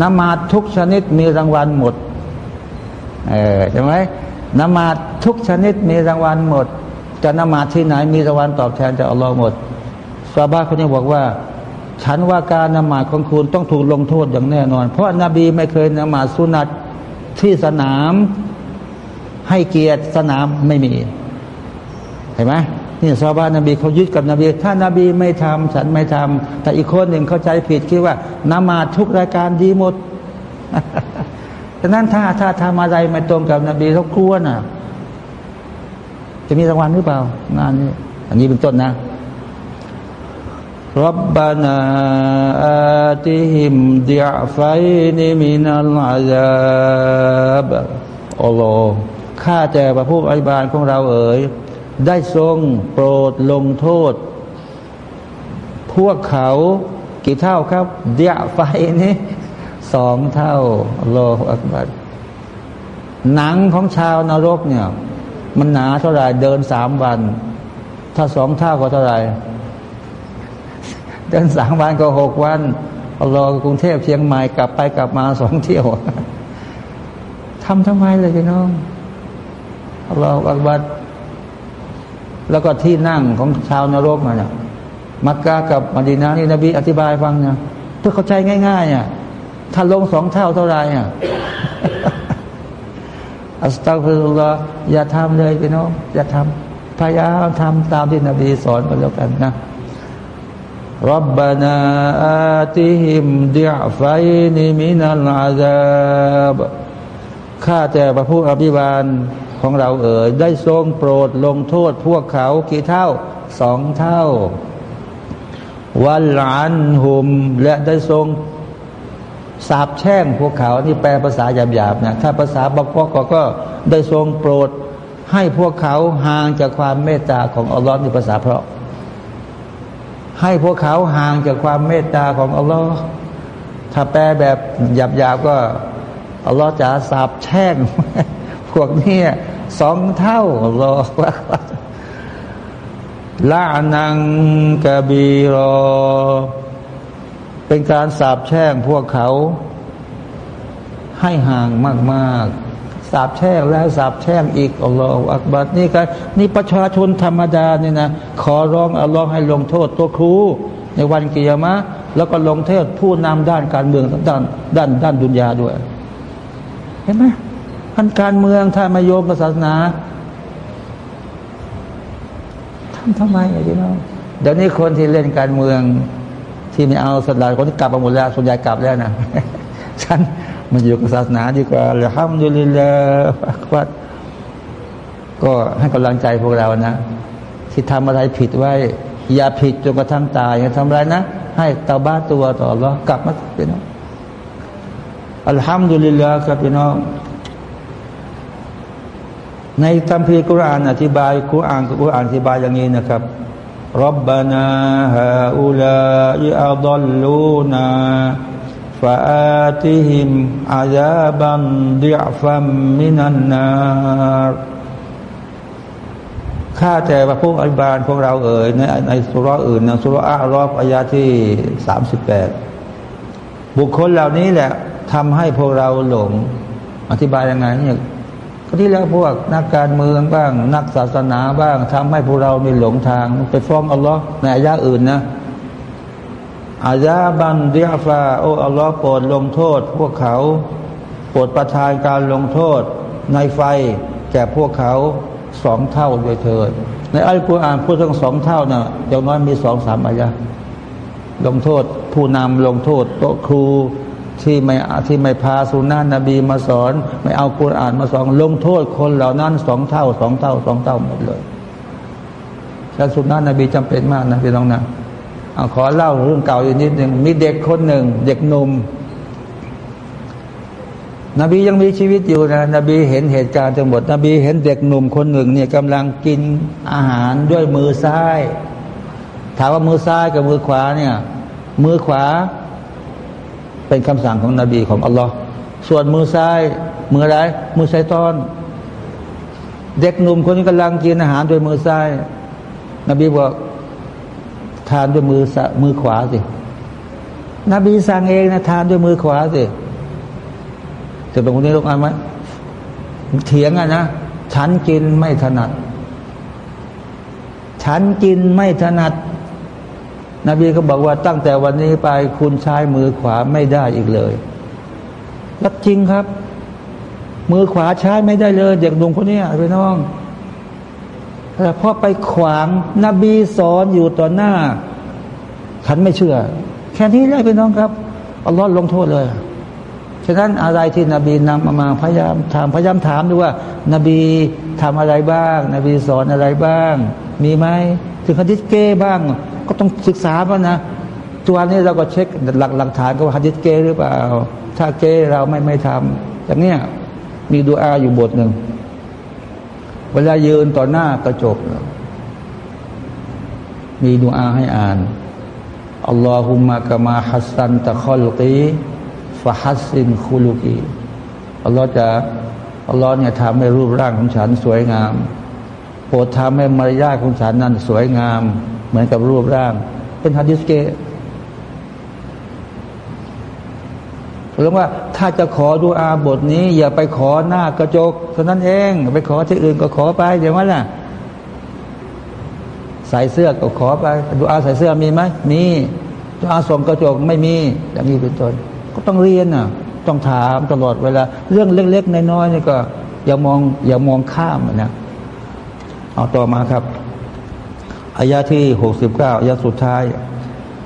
นมาดทุกชนิดมีรางวัลหมดเออใช่ไหมนมาดทุกชนิดมีรางวัลหมด จะนมาดที่ไหนมีรางวัลตอบแทนจากอัลลอฮ์หมดซาบะคนนี้บอกว่าฉันว่าการนมาดของคุณต้องถูกลงโทษอย่างแน่นอน เพราะนบีไม่เคยนมาดสุนัต ที่สนามให้เกียรติสนามไม่มีเห็นไหมนี่ชาวบ้านนบีเขายึดกับนบี ถ้านาบีไม่ทำฉันไม่ทำแต่อีกคนหนึ่งเข้าใจผิดคิดว่านามาทุกรายการดีหมดดังนั้นถ้าถ้าทำอะไรไม่ตรงกับนบีเขากลัวน่ะ จะมีรางวัลหรือเปล่า งานนี้ อันนี้เป็นต้นนะ รับบานาอาติหิมดิอาฟัยนิมินัลอาซาบอัลลอฮ์ข้าแต่พระผู้อภิบาลของเราเอ๋ยได้ทรงโปรดลงโทษ พวกเขากี่เท่าครับ เดียไฟนี้สองเท่าโลอักบัดหนังของชาวนรกเนี่ย มันหนาเท่าไหร่เดินสามวัน ถ้าสองเท่าก็เท่าไหร่ เดินสามวันก็หกวันรอกรุงเทพเชียงใหม่กลับไปกลับมาสองเที่ยวทำทำไมเลยพี่น้องรออักบัดแล้วก็ที่นั่งของชาวนรกมาเนี่ยมักกะกับมดีนานี่นบีอธิบายฟังเนี่ยเพื่อเข้าใจง่ายๆเนี่ยถ้าลงสองเท่าเท่าไรอะอัสตัฟุลลอฮ์อย่าทำเลยพี่น้องอย่าทำพยายามทำตามที่นบีสอนไปแล้วกันนะ รับบานาอาติหิมดิอฟัยนิมินัลาซาบข้าแต่พระผู้อภิบาลของเราเอ๋ยได้ทรงโปรดลงโทษพวกเขากี่เท่าสองเท่า วันหลานหุมและได้ทรงสาบแช่งพวกเขาที่แปลภาษาหยาบๆนะถ้าภาษาบกก็ก็ได้ทรงโปรดให้พวกเขาห่างจากความเมตตาของอัลลอฮ์ในภาษาเพราะ ให้พวกเขาห่างจากความเมตตาของอัลลอฮ์ถ้าแปลแบบหยาบๆก็อัลลอฮ์จะสาบแช่ง พวกนี้สองเท่ารอละนังกะบีรอ เป็นการสาบแช่งพวกเขาให้ห่างมาก ๆ สาบแช่งแล้วสาบแช่งอีกอัลลอฮฺอักบัดนี่กันนี่ประชาชนธรรมดาเนี่ยนะขอร้องอัลลอฮฺให้ลงโทษตัวครู ในวันกิยามะแล้วก็ลงโทษผู้นำด้านการเมืองด้านด้านด้านดุนยาด้วย เห็นไหมพันการเมืองถ้ามาโยมกับศาสนาทำทำไมอะพี่น้องเดี๋ยวนี้คนที่เล่นการเมืองที่ไม่เอาสลายคนที่กลับมาหมดแล้วส่วนใหญ่กลับแล้วนะฉัน มาอยู่กับศาสนาดีกว่าเลยห้ามดุลิลละวัดก็ให้กำลังใจพวกเรานะ ที่ทำอะไรผิดไว้ อย่าผิดจนกระทั่งตายอย่าทำอะไรนะ ให้ตาบ้าตัวต่อแล้วกลับมาพี่น้องอัลฮัมดุลิลละครับพี่น้อง ในตัมพีกุรานอธิบายกุรานกุรานอธิบายอย่างนี้นะครับรับบานาฮาอุลาอิอัลลูนา ฟาอาติหิมอาซาบันดิฟัมมินันนาข้าแต่พระผู้อภิบาลของเราเอ่ยในในสุรอื่นในสุรอารอบอายาที่สามสิบแปดบุคคลเหล่านี้แหละทำให้พวกเราหลง อธิบายยังไงเนี่ยก็ที่แล้วพวกนักการเมืองบ้าง นักศาสนาบ้างทำให้พวกเรามีหลงทาง ไปฟ้องอัลลอฮ์ในอายะอื่นนะ อายะบันเดียฟาโออัลลอฮ์โปรดลงโทษ พวกเขาโปรดประทานการลงโทษ ในไฟแก่พวกเขาสองเท่าโดยเถิดในอัลกุรอานพูดถึงสองเท่านะ่ะอย่างน้อยมีสองสามอายะลงโทษ ผู้นำลงโทษโต๊ะครูที่ไม่ที่ไม่พาสุนันบีมาสอน ไม่เอาคุรานมาสอนลงโทษคนเหล่านั้นสองเท่าสองเท่าสองเท่าหมดเลยแล้วสุนันนบีจำเป็นมากนะพี่น้องนะ เอาขอเล่าเรื่องเก่าอีกนิดหนึ่งมีเด็กคนหนึ่ง เด็กหนุ่มนบียังมีชีวิตอยู่นะ นบีเห็นเหตุการณ์ทั้งหมด นบีเห็นเด็กหนุ่มคนหนึ่งเนี่ยกำลังกินอาหารด้วยมือซ้าย ถามว่ามือซ้ายกับมือขวาเนี่ย มือขวา เป็นคำสั่งของนบีของอัลลอฮ์ส่วนมือซ้าย มืออะไรมือซ้ายตอน เด็กหนุ่มคนนี้กำลังกินอาหารด้วยมือซ้าย นบีบอก ทานด้วยมือมือขวาสิ นบีสั่งเองนะทานด้วยมือขวาสิจะเป็นคนนี้ลูกอ่านไหมเถียงอะนะฉันกินไม่ถนัด ฉันกินไม่ถนัด นบีก็บอกว่าตั้งแต่วันนี้ไปคุณใช้มือขวาไม่ได้อีกเลยแล้วจริงครับ มือขวาใช้ไม่ได้เลยเด็กหนุ่มคนนี้พี่น้อง แต่พอไปขวางนบีสอนอยู่ต่อหน้า ฉันไม่เชื่อ แค่นี้เลยพี่น้องครับอัลลอฮ์ลงโทษเลยฉะนั้นอะไรที่นบีนำมามาพยายามถามพยายามถามดูว่า นบีทำอะไรบ้าง นบีสอนอะไรบ้าง มีไหมถึงคันดิษเก้บ้าง ก็ต้องศึกษาบ้างนะตัวนี้เราก็เช็คหลักหลักฐานก็ว่าฮัดิษเก้หรือเปล่า ถ้าเก้เราไม่ไม่ทำอย่างเนี้ยมีดูอาอยู่บทหนึ่ง เวลายืนต่อหน้ากระจก มีดูอาให้อ่านอัลลอฮุมะกะมาฮัสซันตะคอลกีฟะฮัสซินคุลุกีอัลลอฮ์จะอัลลอฮ์เนี่ยทำให้รูปร่างของฉันสวยงามโปรดทำให้มารยาทของฉันนั้นสวยงาม เหมือนกับรูปร่าง เป็นฮะดิษเกเรื่องว่า ถ้าจะขอดูอาบทนี้ อย่าไปขอหน้ากระจกเท่านั้นเอง ไปขอที่อื่นก็ขอไปเดี๋ยวว่าล่ะใส่เสื้อก็ขอไปดูอาใส่เสื้อมีไหมมีดูอาส่งกระจกไม่มีอย่างนี้เป็นต้นก็ต้องเรียนน่ะ ต้องถามตลอดเวลา เรื่องเล็กๆน้อยๆนี่ก็ อย่ามองอย่ามองข้ามนะเอาต่อมาครับอายาที่หกสิบเก้าอายาสุดท้าย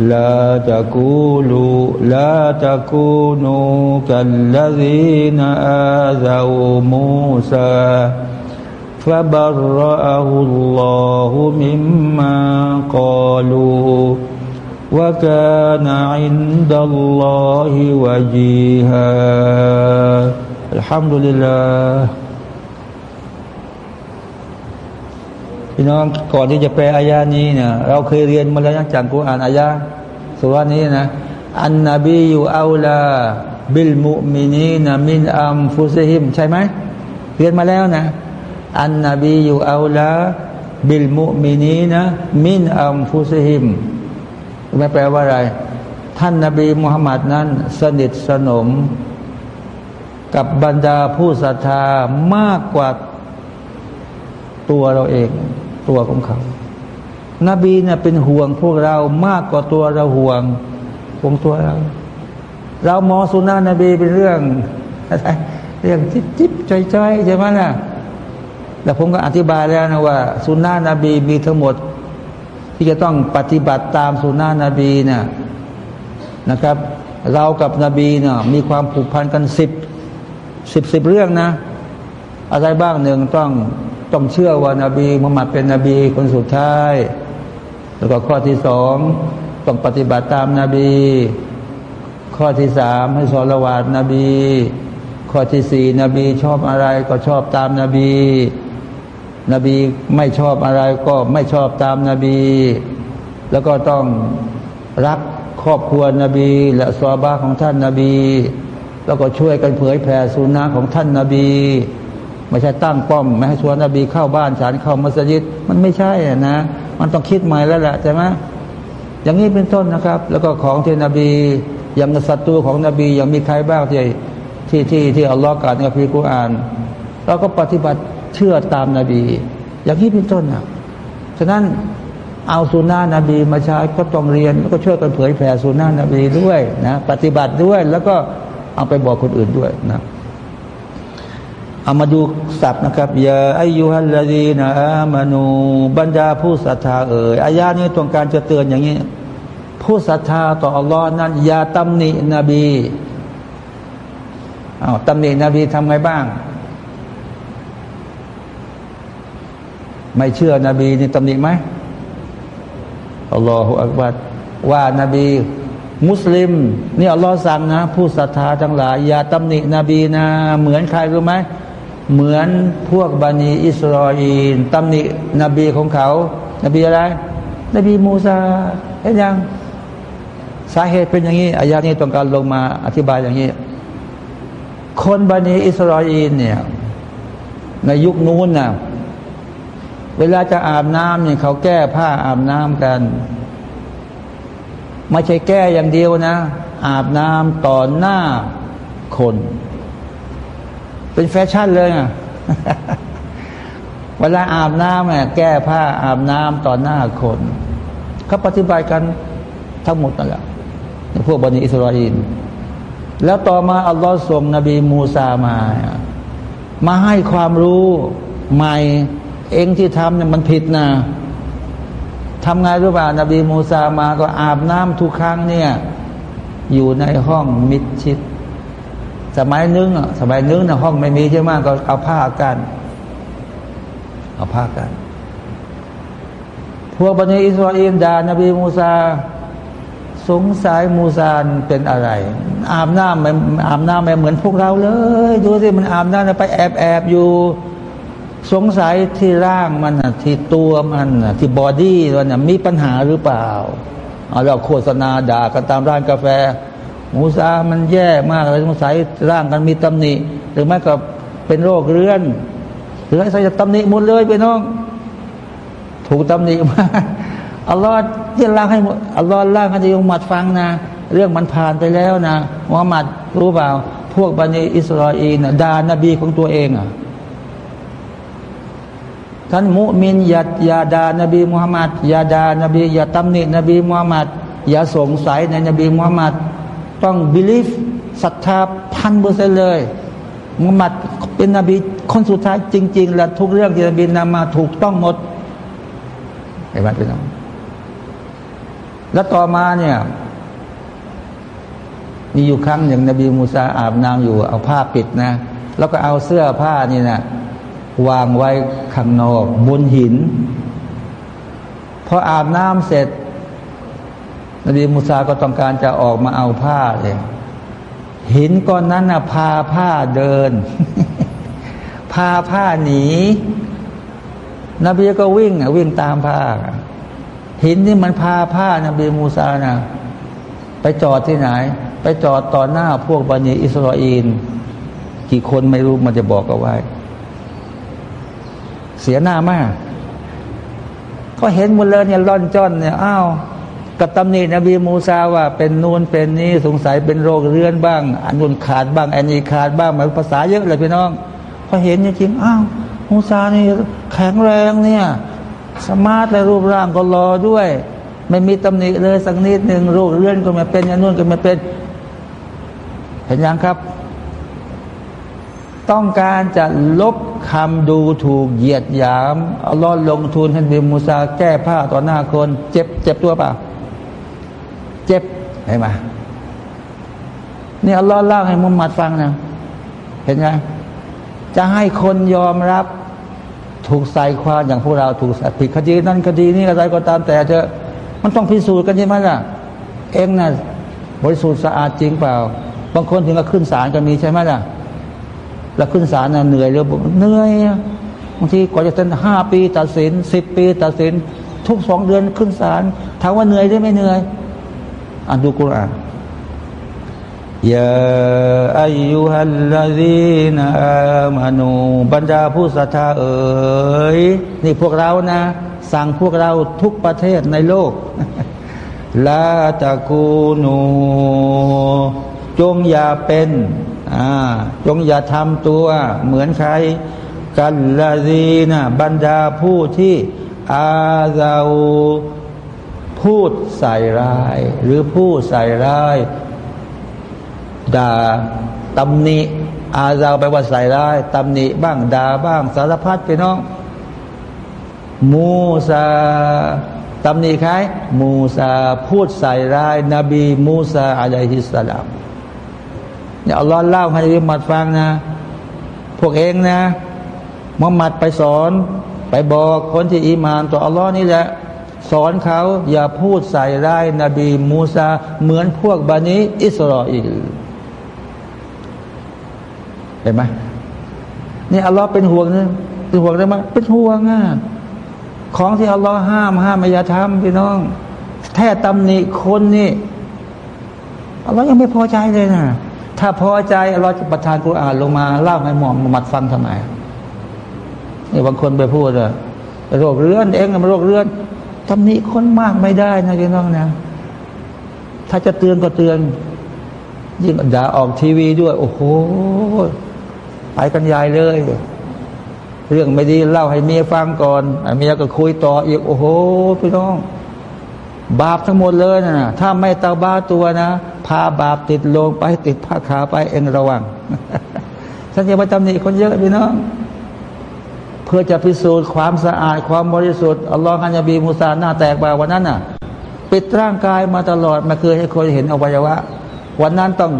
لا تقولوا لا تكونوا كالذين آذوا موسى فبرأه الله مما قالوا وكان عند الله وجيها الحمد لله พี่น้องก่อนที่จะแปลอายานี้เนี่ยเราเคยเรียนมาแล้วจากกุรอานอายา สุรานี้นะอันนบีอยู่เอัลาบิลมุมินีนะมินอัมฟุซฮิมใช่ไหมเรียนมาแล้วนะ อันนบีอยู่เอัลาบิลมุมินีนะมินอัมฟุซฮิมไม่แปลว่าอะไร ท่านนบีมุฮัมมัดนั้น สนิทสนม กับบรรดาผู้ศรัทธามากกว่าตัวเราเอง ตัวของเขา นบีเนี่ยเป็นห่วงพวกเรามากกว่าตัวเราห่วงห่วงตัวเรา เรามองสุนานะนบีเป็นเรื่องอะไรเรื่องจิ๊บจิ๊บใจใจใช่ไหมล่ะแต่ผมก็อธิบายแล้วนะว่า สุนานะนบีมีทั้งหมด ที่จะต้องปฏิบัติตามสุนานะนบีเนี่ยนะครับ เรากับนบีเนี่ยมีความผูกพันกันสิบสิบสิบเรื่องนะ อะไรบ้างหนึ่งต้องต้องเชื่อว่านาบีมุฮัมมัดเป็นนบีคนสุดท้าย แล้วก็ข้อที่สองต้องปฏิบัติตามนาบี ข้อที่สามให้สละวาดนบี ข้อที่สี่นบีชอบอะไรก็ชอบตามนาบี นบีไม่ชอบอะไรก็ไม่ชอบตามนาบี แล้วก็ต้องรักครอบครัวนบี และซอบาของท่านนาบี แล้วก็ช่วยกันเผยแผ่สุนนะของท่านนาบี ไม่ใช่ตั้งป้อม ไม่ให้ชวนนบีเข้าบ้านฉันเข้ามัสยิดมันไม่ใช่นะ มันต้องคิดใหม่แล้วแหละใช่ไหมอย่างนี้เป็นต้นนะครับ แล้วก็ของที่นบีอย่างศัตรูของนบีอยังมีใครบ้างที่ที่ที่ที่อัลลอฮ์กล่าวในคัมภีร์กุรอานเราก็ปฏิบัติเชื่อตามนาบี อย่างนี้เป็นต้นนะฉะนั้นเอาสุนานะนบีมาใช้ก็ต้องเรียนแล้วก็ช่วยกันเผยแผ่สุนานะนบีด้วยนะปฏิบัติด้วยแล้วก็เอาไปบอกคนอื่นด้วยนะ เอามาดูศัพท์นะครับยาอายุฮัลลาดีนะอามานูบรรดาผู้ศรัทธาเอ่ยอายานี้ตรงการจะเตือนอย่างนี้ ผู้ศรัทธาต่ออัลลอฮ์นั้นอย่าตำหนินบีเอาตำหนินบีทำไงบ้าง ไม่เชื่อนบีนี่ตำหนิไหมอัลลอฮฺอักบัดว่านาบี มุสลิม นี่อัลลอฮ์สั่งนะ ผู้ศรัทธาทั้งหลาย อย่าตำหนินบีนะ เหมือนใครรู้ไหม เหมือนพวกบันีอิสราเอลตำหนินบีของเขา นบีอะไร นบีมูซาเห็นยังสาเหตุเป็นอย่างนี้อายานี้ต้องการลงมาอธิบายอย่างนี้ คนบันีอิสราเอลเนี่ย ในยุคนู้นนะ่ะเวลาจะอาบน้ำเนี่ยเขาแก้ผ้าอาบน้ำกันไม่ใช่แก้อย่างเดียวนะ อาบน้ำต่อหน้าคน เป็นแฟชั่นเลยอะเวลาอาบน้ำเนี่ยแก้ผ้าอาบน้ำต่อหน้าคนเขาปฏิบัติกันทั้งหมดนั่นแหละพวกบันิอิสราเอลแล้วต่อมาอัลลอฮ์ส่งนบีมูซามา มาให้ความรู้ใหม่ เองที่ทำเนี่ยมันผิดนะทำไงรู้ป่านบีมูซามาก็อาบน้ำทุกครั้งเนี่ย อยู่ในห้องมิดชิด สมัยนึงอะสมัยนึงนะห้องไม่มีใช่ไหมก็เอาผ้ากัน เอาผ้ากัน พวกบันิอิสราเอลด่านบีมูซา สงสัยมูซานเป็นอะไร อาบน้ำไม่อาบน้ำไม่เหมือนพวกเราเลย ดูสิมันอาบน้ำไปแอบแอบอยู่ สงสัยที่ร่างมันที่ตัวมันที่บอดี้มันมีปัญหาหรือเปล่าเอาเราโฆษณาด่ากันตามร้านกาแฟ มูซามันแย่มากเลยสงสัยร่างกันมีตำหนิหรือไม่ก็เป็นโรคเรื้อนหรืออะไรจะตำหนิหมดเลยไปน้อง ถูกตำหนิมาอัลลอฮ์ที่ล่างให้อัลลอฮ์เล่างให้อุมัดฟังนะ เรื่องมันผ่านไปแล้วนะมุฮัมมัดรู้เปล่า พวกบันิอิสราเอลนะด่านบีของตัวเองอะท่านมุมินยาอย่าดานบีมุฮัมมัดยาดานบีอย่าตำหนินบีมุฮัมมัดอย่าสงสัยในนบีมุฮัมมัด ต้องบิลีฟศรัทธาพันเปอร์เซ็นต์เลยมุฮัมมัดเป็นนบีคนสุดท้ายจริง ๆ และทุกเรื่องที่นบีนำมาถูกต้องหมดเห็นไหมพี่น้องแล้วต่อมาเนี่ย มีอยู่ครั้งหนึ่งนบีมูซาอาบน้ำอยู่ เอาผ้าปิดนะ แล้วก็เอาเสื้อผ้านี่นะวางไว้ข้างนอกบนหิน พออาบน้ำเสร็จ นบีมูซาก็ต้องการจะออกมาเอาผ้าเลยหินก้อนนั้นนะพาผ้าเดิน พาผ้าหนี นบีก็วิ่งวิ่งตามผ้า หินนี่มันพาผ้านบีมูซานะไปจอดที่ไหน ไปจอดต่อหน้าพวกบันิอิสราเอลกี่คนไม่รู้มันจะบอกเอาไว้ เสียหน้ามาก ก็เห็นหมดเลยเนี่ยร่อนจ้อนเนี่ยอ้าว กับตำหนินบีมูซาว่าเป็นนูนเป็นนี้สงสัยเป็นโรคเรื้อนบ้าง อันนุนขาดบ้าง อันนี้ขาดบ้างหมายภาษาเยอะเลยพี่น้อง พอเห็นจริงอ้าวมูซานี่แข็งแรงเนี่ยสมาร์ทและรูปร่างก็รอด้วย ไม่มีตำหนิเลยสักนิดหนึ่งโรูปเลื่อนก็ไม่เป็นอย่างนู้นก็ไม่เป็น เห็นยังครับ ต้องการจะลบคำดูถูกเหยียดหยามอัลลอฮ์ลงทุนให้บิมูซาแก้ผ้าต่อหน้าคน เจ็บเจ็บตัวเปล่า เจ็บเห็นไหมนี่อัลลอฮ์เล่าให้มุฮัมมัดฟังนะเห็นไหมจะให้คนยอมรับ ถูกใส่ความอย่างพวกเราถูกผิดคดีนั้นคดีนี้อะไรก็ตามแต่เถอะมันต้องพิสูจน์กันใช่ไหมล่ะ เองนะ่ะบริสุทธิ์สะอาดจริงเปล่า บางคนถึงกับขึ้นศาลก็มีใช่ไหมล่ะ แล้วขึ้นศาลน่ะเหนื่อยหรือเหนื่อยบางทีกว่าจะเซ็นห้าปีตัดสินสิบปีตัดสิน ทุกสองเดือนขึ้นศาลถามว่าเหนื่อยหรือไม่เหนื่อย อ่านดูกุรอานยาอายุฮัลลาดีนอามานูบรรดาผู้ศรัทธาเอ๋ยนี่พวกเรานะ สั่งพวกเราทุกประเทศในโลกลาตะกูนูจงอย่าเป็นอ่าจงอย่าทำตัวเหมือนใคร กันลาดีนะบรรดาผู้ที่อาซา พูดใส่ร้าย หรือผู้ใส่ร้ายด่าตำหนิอาซาไปว่าใส่ร้ายตำหนิบ้างด่าบ้างสารพัดไปน้อง มูซาตำหนิใครมูซาพูดใส่ร้าย นบีมูซาอะลัยฮิสสลามเนี่ยอัลลอฮ์เล่าให้มุฮัมมัดฟังนะ พวกเองนะมุฮัมมัดไปสอน ไปบอกคนที่อีมานต่ออัลลอฮ์นี่แหละ สอนเขาอย่าพูดใส่ร้ายนบีมูซา เหมือนพวกบานีอิสราเอลเห็นไหมนี่อัลลอฮ์เป็นห่วงนะเป็นห่วงได้ไหมเป็นห่วงอะของที่อัลลอฮ์ห้ามห้ามไม่อย่าทำพี่น้อง แท้ตำหนิคนนี่อัลลอฮ์ยังไม่พอใจเลยนะถ้าพอใจอัลลอฮ์จะประทานกุรอานลงมาเล่าให้หมองมัดฟังทำไมนี่บางคนไปพูดอะโรคเรื้อนเองมันโรคเรื้อน ตำหนิคนมากไม่ได้นะพี่น้องนะ ถ้าจะเตือนก็เตือน ยิ่งด่าออกทีวีด้วย โอ้โห ไปกันใหญ่เลย เรื่องไม่ดีเล่าให้เมียฟังก่อนเมียก็คุยต่ออีก โอ้โห พี่น้อง บาปทั้งหมดเลยนะถ้าไม่ตาบ้าตัวนะ พาบาปติดลงไปติดผ้าขาไปเองระวังฉันจะมาตำหนิคนเยอะพี่น้อง พื่อจะพิสูจน์ความสะอาดความบริสุทธิ์อัลลอฮฺฮันยบีมูซาหน้าแตกบาวันนั้นน่ะปิดร่างกายมาตลอดม่เคยให้คนเห็นอวัยวะ วันนั้นต้อง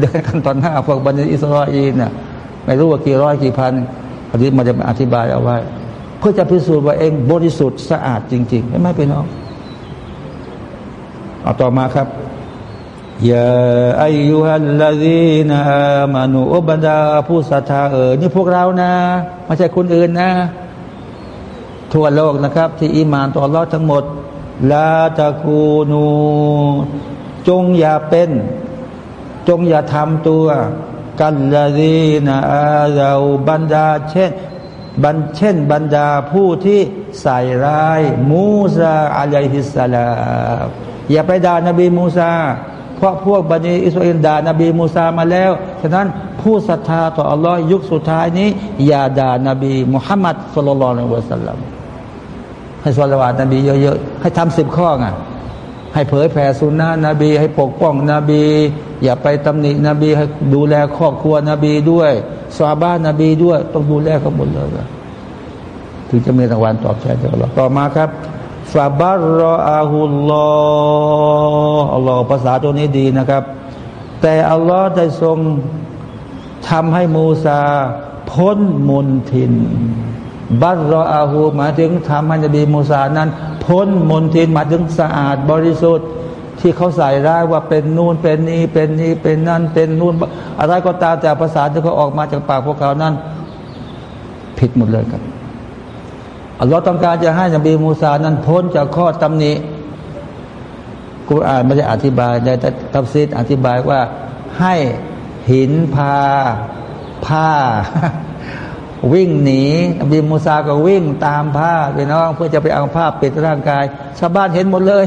เดินกันตอนหน้าพวกบันอิสราเอลน่ะไม่รู้ว่ากี่ร้อยกี่พันอันนี้มันจะอธิบายเอาไว้ เพื่อจะพิสูจน์ว่าเองบริสุทธิ์สะอาดจริงๆไม่เป็นน้องเอาต่อมาครับ ยาอายุฮัลลาดีนามานุอบดาผู้ศรัทธาเออนี่พวกเรานะไม่ใช่คนอื่นนะ ทั่วโลกนะครับ ที่อิมานต่อรอดทั้งหมดลาตะกูนูจงอย่าเป็น จงอย่าทำตัว กันลาดีนาอาเราบรรดาเช่นบันเช่นบรรดาผู้ที่ใส่ร้าย มูซาอะลัยฮิสสลามอย่าไปด่านบีมูซา เพราะพวกบันิอิสราเอลด่านบีมูซามาแล้ว ฉะนั้นผู้ศรัทธาต่ออัลลอฮ์ยุคสุดท้ายนี้ อย่าด่านบีมุฮัมมัดสุลลัลลอฮุอะสัลลัมให้สวดวาดนบีเยอะๆ ให้ทำสิบข้อไงให้เผยแผ่สุนนะนบี ให้ปกป้องนบี อย่าไปตำหนินบี ให้ดูแลครอบครัวนบีด้วยสวาบ้านนบีด้วย ต้องดูแลเขาหมดเลยถึงจะมีรางวัลตอบแทนจากอัลลอฮ์ต่อมาครับ ฟาบารรออาฮุลลออัลลอฮ์ภาษาตัวนี้ดีนะครับ แต่อัลลอฮ์ได้ทรงทำให้มูซา พ้นมนทินบัตรออาหูหมายถึงทำให้นบีมูซานั้น พ้นมนทินหมายถึงสะอาดบริสุทธิ์ ที่เขาใส่ร้ายว่าเป็นนูนเป็นนี้เป็นนี้เป็นนั่น เป็นนู่น อะไรก็ตามแต่ภาษาที่เขาออกมาจากปากพวกเขานั้น ผิดหมดเลยครับ อัลลอฮ์ต้องการจะให้นบีมูซานั้นพ้นจากข้อตำหนิกุรอานไม่ได้อธิบายในตัฟซีดอธิบายว่าให้หินพาผ้า วิ่งหนีนบีมูซาก็วิ่งตามผ้าไปน้องเพื่อจะไปเอาผ้าปิดร่างกาย ชาวบ้านเห็นหมดเลย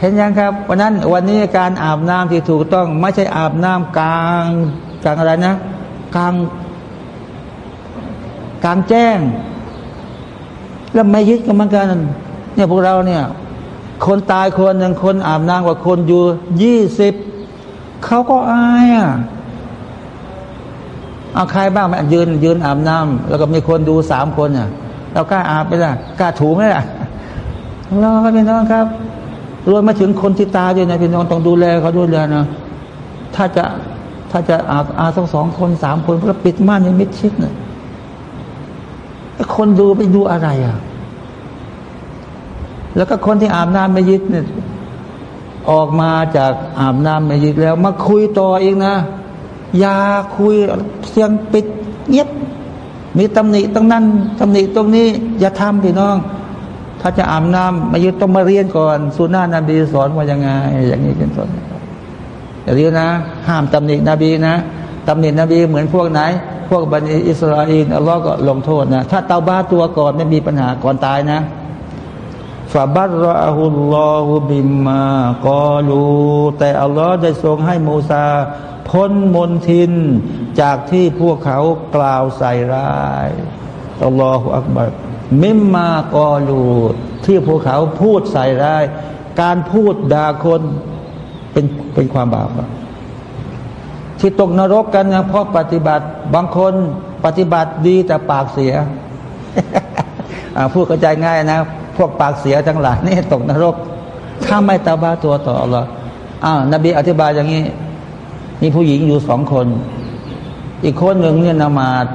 เห็นยังครับวันนั้นวันนี้การอาบน้ำที่ถูกต้อง ไม่ใช่อาบน้ำกลางกลางอะไรนะ กลาง กลางแจ้ง แล้วไม่ยึดกันเหมือนกันเนี่ยพวกเราเนี่ย คนตายคนหนึ่งคนอาบน้ำกว่าคนอยู่ยี่สิบเขาก็อายอะเอาใครบ้างมายืนยืนอาบน้ำแล้วก็มีคนดูสามคนอะเรากล้าอาบไหมล่ะกล้าถูไหมล่ะเราครับพี่น้องครับรวมมาถึงคนที่ตายด้วยนะพี่น้องต้องดูแลเขาด้วยเลยนะถ้าจะถ้าจะอาบอาบสักสองคนสามคนเพื่อปิดม่านยังมิดชิดเนะ คนดูไปดูอะไรอะ แล้วก็คนที่อาบน้ำไม่ยิดเนี่ยออกมาจากอาบน้ำไม่ยิดแล้ว มาคุยต่ออีกนะอย่าคุยเสียงปิดเงียบ มีตำหนิตรงนั้นตำหนิตรงนี้ อย่าทำพี่น้อง ถ้าจะอาบน้ำมายึดต้องมาเรียนก่อนสุนานะบีสอนว่ายังไง อย่างนี้เป็นต้นอย่าเรียนนะ ห้ามตำหนินบีนะ ตำหนินบีเหมือนพวกไหน พวกบันิอิสราเอลอัลลอฮ์ก็ลงโทษนะถ้าเตาบ้าตัวก่อนไม่มีปัญหาก่อนตายนะฟาบัตรอฮุลลอฮุบิมมากอลูแต่อัลลอฮ์ได้ทรงให้มูซา พ้นมนทิน จากที่พวกเขากล่าวใส่ร้ายอัลลอฮฺอักบัรมิมมากอลูที่พวกเขาพูดใส่ร้าย การพูดด่าคนเป็นเป็นความบาป ที่ตกนรกกันนะเพราะปฏิบัติบางคนปฏิบัติดีแต่ปากเสียพูดเข้าใจง่ายนะ พวกปากเสียทั้งหลายนี่ตกนรก ถ้าไม่ตาบ้าตัวต่อหรออ้าวนบีอธิบายอย่างนี้ มีผู้หญิงอยู่สองคน อีกคนหนึ่งเนี่ยนมาด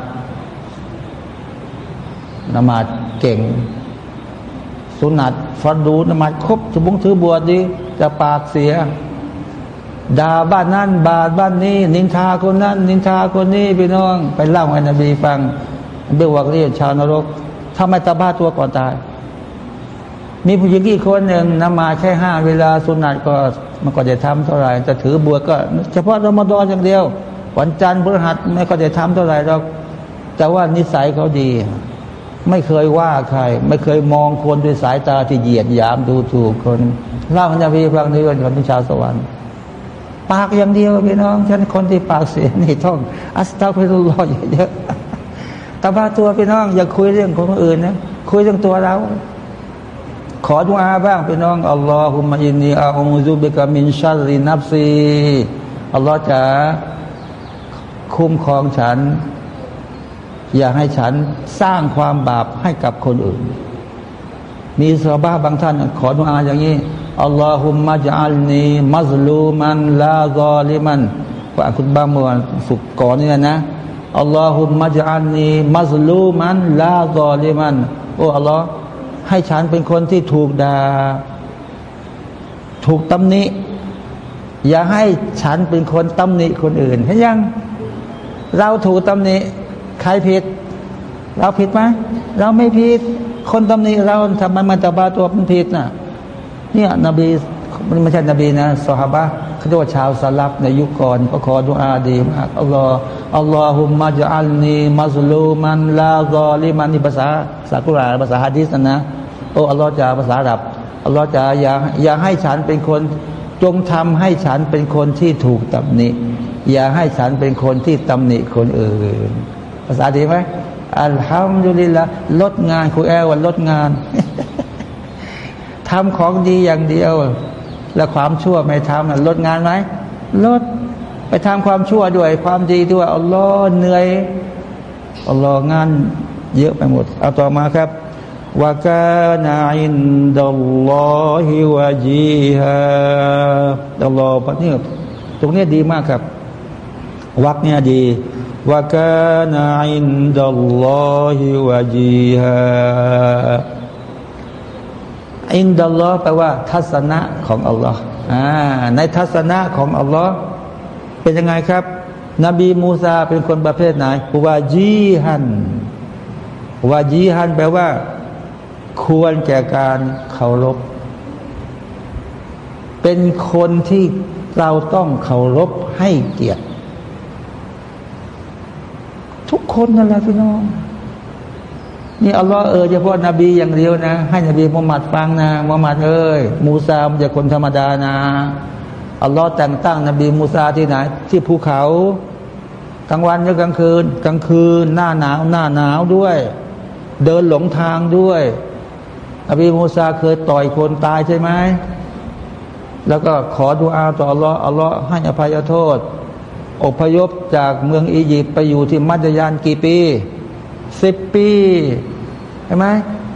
นมาดเก่ง สุนัตฟัดดูนมาดครบถือบุ้งถือบวชดีจะปากเสีย ด่าบ้านนั้นบาดบ้านนี้ นินทาคนนั้น นินทาคนนี้พี่น้อง ไปเล่าให้นบีฟังเบื้องวักเรียนชาวนรกทำไมตาบ้าตัวก่อนตาย มีผู้หญิงอีกคนหนึ่งนมาแค่ห้าเวลาสุนัตก็มันก็จะทำเท่าไหร่จะถือบวชก็ เฉพาะรอมฎอนอย่างเดียว วันจันทร์พฤหัสไม่ก็จะทำเท่าไหร่เราแต่ว่านิสัยเขาดี ไม่เคยว่าใคร ไม่เคยมองคนด้วยสายตาที่เหยียดหยามดูถูกคนเล่าพันธะพีฟังนี้วันคนชาวสวรรค์ ปากอย่างเดียวพี่น้องฉันคนที่ปากเสียนี่ท่องอัสตัฟิรุลลอฮ์เยอะๆแต่ว่าตัวพี่น้องอย่าคุยเรื่องของคนอื่นนะคุยเรื่องตัวเรา ขอดุอาบ้างพี่น้องอัลลอฮุมะอินนีอาอูซุบิกามินชัรินับซีอัลลอฮ์จะคุ้มครองฉัน อย่าให้ฉันสร้างความบาปให้กับคนอื่น มีสาบาบางท่าน ขอดุอาอย่างนี้ อัลลอฮุมะจัลนีมัซลูมันลาซอลิมันว่าคุณบ้าเมื่อสุกก่อนนี่นะอัลลอฮุมะจัลนีมัซลูมันลาซอลิมันโอ้อัลลอฮ์ให้ฉันเป็นคนที่ถูกดา่าถูกตำหนิอย่าให้ฉันเป็นคนตำหนิคนอื่นเห็นยัง เราถูกตำหนิใครผิด เราผิดไหมเราไม่ผิด คนตำหนิเราทำไมมันตบาตัวมันผิดน่ะ เนี่ยนบีมันไม่ใช่นบีนะสฮาบะเขาเรียกว่าชาวสลับในยุคก่อนก็ขอดุอาดีมากอัลลอฮ์อัลลอฮุมะจัลนีมัซลูมันลาซอลิมันนี่ภาษาสักุราภาษาฮะดิษนะโอ้อัลลอฮ์จะภาษาอับอัลลอฮ์จะอย่าอย่าให้ฉันเป็นคนจงทำให้ฉันเป็นคนที่ถูกตำหนิ อย่าให้ฉันเป็นคนที่ตำหนิคนอื่น ภาษาดีไหมอัลฮัมดุลิลละลดงานครูแอลวันลดงาน ทำของดีอย่างเดียว แล้วความชั่วไม่ทำลดงานไหมลดไปทำความชั่วด้วย ความดีด้วยอัลลอฮ์เหนื่อยอัลลอฮ์งานเยอะไปหมด เอาต่อมาครับวกานาอินดัลลอฮิวะจีฮะอัลลอฮ์นี่ตรงนี้ดีมากครับ วักเนี่ยดีวกานาอินดัลลอฮิวะจีฮะ อินดัลลอฮ์แปลว่า ทัศนะของอัลลอฮ์ในทัศนะของอัลลอฮ์เป็นยังไงครับ นบีมูซาเป็นคนประเภทไหนวาจีฮันวาจีฮันแปลว่า ควรแก่การเคารพเป็นคนที่เราต้องเคารพให้เกียรติ ทุกคนนั่นแหละพี่น้อง นี่อัลลอฮ์เออเฉพาะนบีอย่างเดียวนะ ให้นบีมุฮัมมัดฟังนะมุฮัมมัดเอ้ยมูซาไม่ใช่คนธรรมดานะอัลลอฮ์แต่งตั้งนบีมูซาที่ไหน ที่ภูเขา กลางวันหรือกลางคืน กลางคืน หน้าหนาวหน้าหนาวด้วย เดินหลงทางด้วยนบีมูซาเคยต่อยคนตายใช่ไหมแล้วก็ขอดุอาต่ออัลลอฮ์อัลลอฮ์ให้อภัยโทษอพยพจากเมืองอียิปต์ไปอยู่ที่มัจยานกี่ปี สิบปีใช่ไหม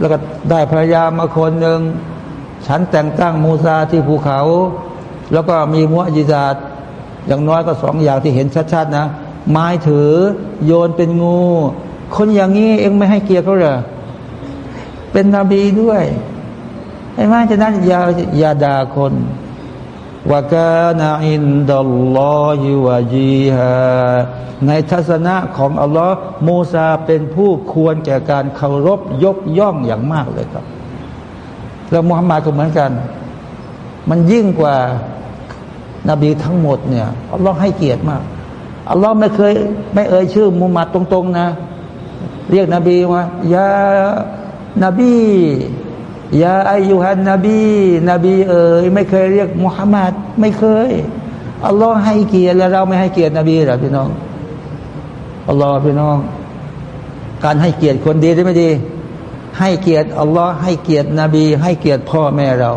แล้วก็ได้ภรรยามาคนหนึ่งฉันแต่งตั้งมูซาที่ภูเขา แล้วก็มีมุอจิจาตอย่างน้อยก็สองอย่างที่เห็นชัดๆนะ ไม้ถือโยนเป็นงู คนอย่างนี้เองไม่ให้เกียรติเขาเหรอเป็นนบีด้วยใช่ไหมฉะนั้นอย่าอย่าด่าคน วกานาอินดัลลอฮิวะจีฮาในทัศนะของอัลลอฮ์มูซาเป็นผู้ควรแก่การเคารพยกย่องอย่างมากเลยครับ แล้วมุฮัมมัดก็เหมือนกัน มันยิ่งกว่านาบีทั้งหมดเนี่ยอัลลอฮ์ให้เกียรติมากอัลลอฮ์ไม่เคย ไม่เอ่ยชื่อมุฮัมมัดตรง ๆ นะ เรียกนบีว่ายานบี ยาอายุฮันนบีนบีเอ๋ยไม่เคยเรียกมุฮัมมัดไม่เคยอัลลอฮ์ให้เกียรติแล้วเราไม่ให้เกียรตินบีหรอพี่น้องอัลลอฮ์พี่น้อง การให้เกียรติคนดีได้ไม่ดี ให้เกียรติอัลลอฮ์ให้เกียรตินบี ให้เกียรติพ่อแม่เรา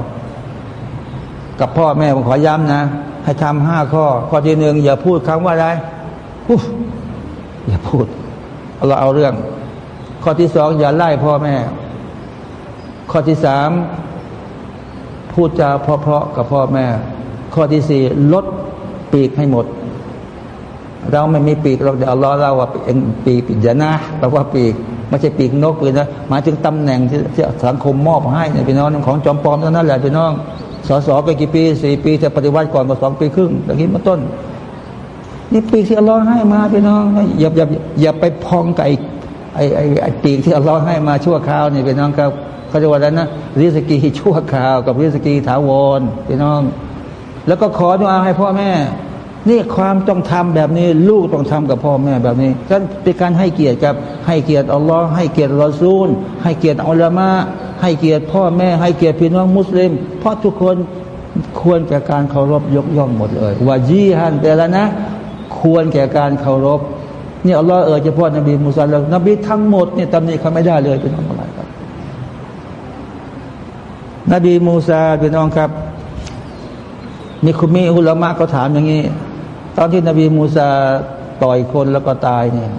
กับพ่อแม่ผมขอย้ำนะ ให้ทำห้าข้อ ข้อที่หนึ่งอย่าพูดคำว่าอะไรอย่าพูดเราเอาเรื่อง ข้อที่สองอย่าไล่พ่อแม่ ข้อที่สามพูดจาเพราะๆกับพ่อแม่ ข้อที่สี่ลดปีกให้หมด เราไม่มีปีกเราจะเอาล้อเราว่าเป็นปีกปิจนะแปลว่าปีกไม่ใช่ปีกนกเลยนะหมายถึงตำแหน่งที่สังคมมอบให้เนี่ยพี่น้องของจอมปลอมเท่านั้นแหละพี่น้องสสไปกี่ปีสี่ปีแต่ปฏิวัติก่อนก็สองปีครึ่งอย่างนี้มาต้น นี่ปีกที่อัลลอฮ์ให้มาพี่น้องอย่าอย่าอย่าไปพองกับไอ้ไอ้ไอ้ปีกที่อัลลอฮ์ให้มาชั่วคราวนี่พี่น้องครับ เขาจะว่าแล้วนะริสกีชั่วคราวกับริสกีถาวรพี่น้อง แล้วก็ขอดุอาให้พ่อแม่ นี่ความต้องทำแบบนี้ ลูกต้องทำกับพ่อแม่แบบนี้นั่นเป็นการให้เกียรติกับให้เกียรติอัลลอฮ์ให้เกียรติรอซูล ให้เกียรติอัลลอฮ์ให้เกียรติพ่อแม่ ให้เกียรติพี่น้องมุสลิม เพราะทุกคนควรแก่การเคารพยกย่องหมดเลยวาจีฮันเป็นแล้วนะ ควรแก่การเคารพนี่อัลลอฮ์เอ่ยเฉพาะนบีมูซาแล้วนบีทั้งหมดเนี่ยตำหนิเขาไม่ได้เลยเป็นอะไรครับ นบีมูซาพี่น้องครับมีคุณมีอุลามะเขาถามอย่างนี้ ตอนที่นบีมูซาต่อยคนแล้วก็ตายเนี่ย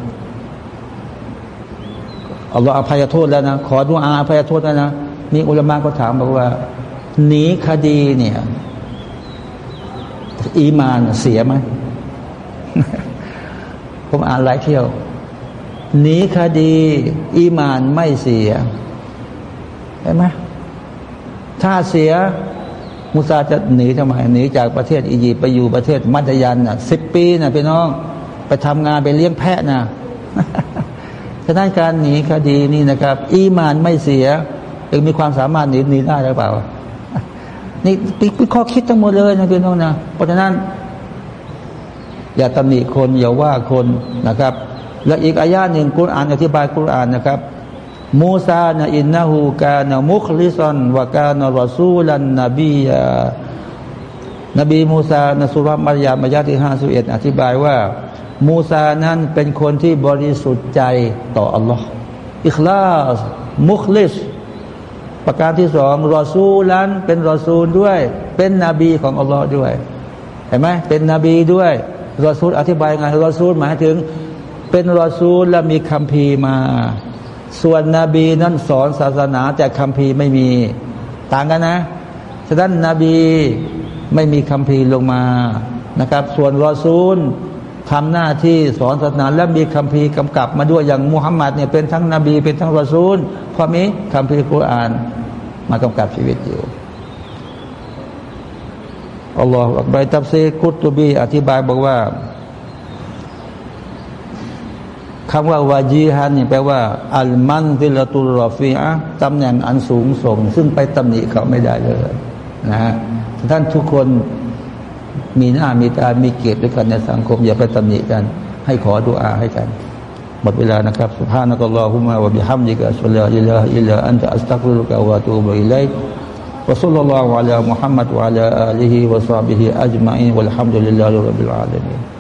อัลลอฮ์อภัยโทษแล้วนะ ขอดุอาอภัยโทษแล้วนะมีอุลามะเขาถามบอกว่า หนีคดีเนี่ยอีมานเสียไหมผมอ่านหลายเที่ยวหนีคดี อีมานไม่เสียเห็นไหม ถ้าเสียมุซาจะหนีทำไมหนีจากประเทศอียิปต์ไปอยู่ประเทศมัตยันน่ะสิบปีน่ะพี่น้องไปทำงานไปเลี้ยงแพะนะฉะนั้นการหนีคดีนี่นะครับ อีมานไม่เสียยังมีความสามารถหนีหนีได้หรือเปล่า นี่เป็นข้อคิดทั้งหมดเลยนะพี่น้องนะเพราะฉะนั้น อย่าตำหนิคนอย่าว่าคนนะครับ และอีกอายาหนึ่งกุรอานอธิบายกุรอานนะครับ มูซานะ إنه كان مخلصا وكان رسولا نبيا นบีมูซาในซูเราะห์มัรยัมอายะห์ที่ห้าสิบเอ็ดอธิบายว่า มูซานั้นเป็นคนที่บริสุทธิ์ใจต่ออัลลอฮ์อิคลาสมุคลิสประการที่สองرسولا เป็นรอซูลด้วย เป็นนบีของอัลลอฮ์ด้วย เห็นไหมเป็นนบีด้วยรอซูลอธิบายไงรอซูลหมายถึง เป็นรอซูลและมีคำพีมา ส่วนนบีนั้นสอนศาสนาแต่คำพีไม่มี ต่างกันนะ ฉะนั้นนบีไม่มีคำพีลงมานะครับ ส่วนรอซูลทำหน้าที่สอนศาสนาและมีคำพีกำกับมาด้วยอย่างมุฮัมมัดเนี่ยเป็นทั้งนบี เป็นทั้งรอซูลเพราะมีคำพีกุรอานมากำกับชีวิตอยู่อัลลอฮฺอักบตับซีกุตตุบีอธิบายบอกว่า คำว่าวาจีฮันนี่แปลว่า อัลมันซิลตุรอฟีอะตำแหน่งอันสูงส่ง ซึ่งไปตำหนิเขาไม่ได้เลยนะฮะท่านทุกคนมีหน้ามีตา มีเกียรติด้วยกันในสังคม อย่าไปตำหนิกัน ให้ขอดุอาให้กันหมดเวลานะครับ سبحانك اللهم وبحمدك أشهد أن لا إله إلا أنت أستغفرك وأتوب إليك وصلى الله على محمد وعلى آله وصحبه أجمعين والحمد لله رب العالمين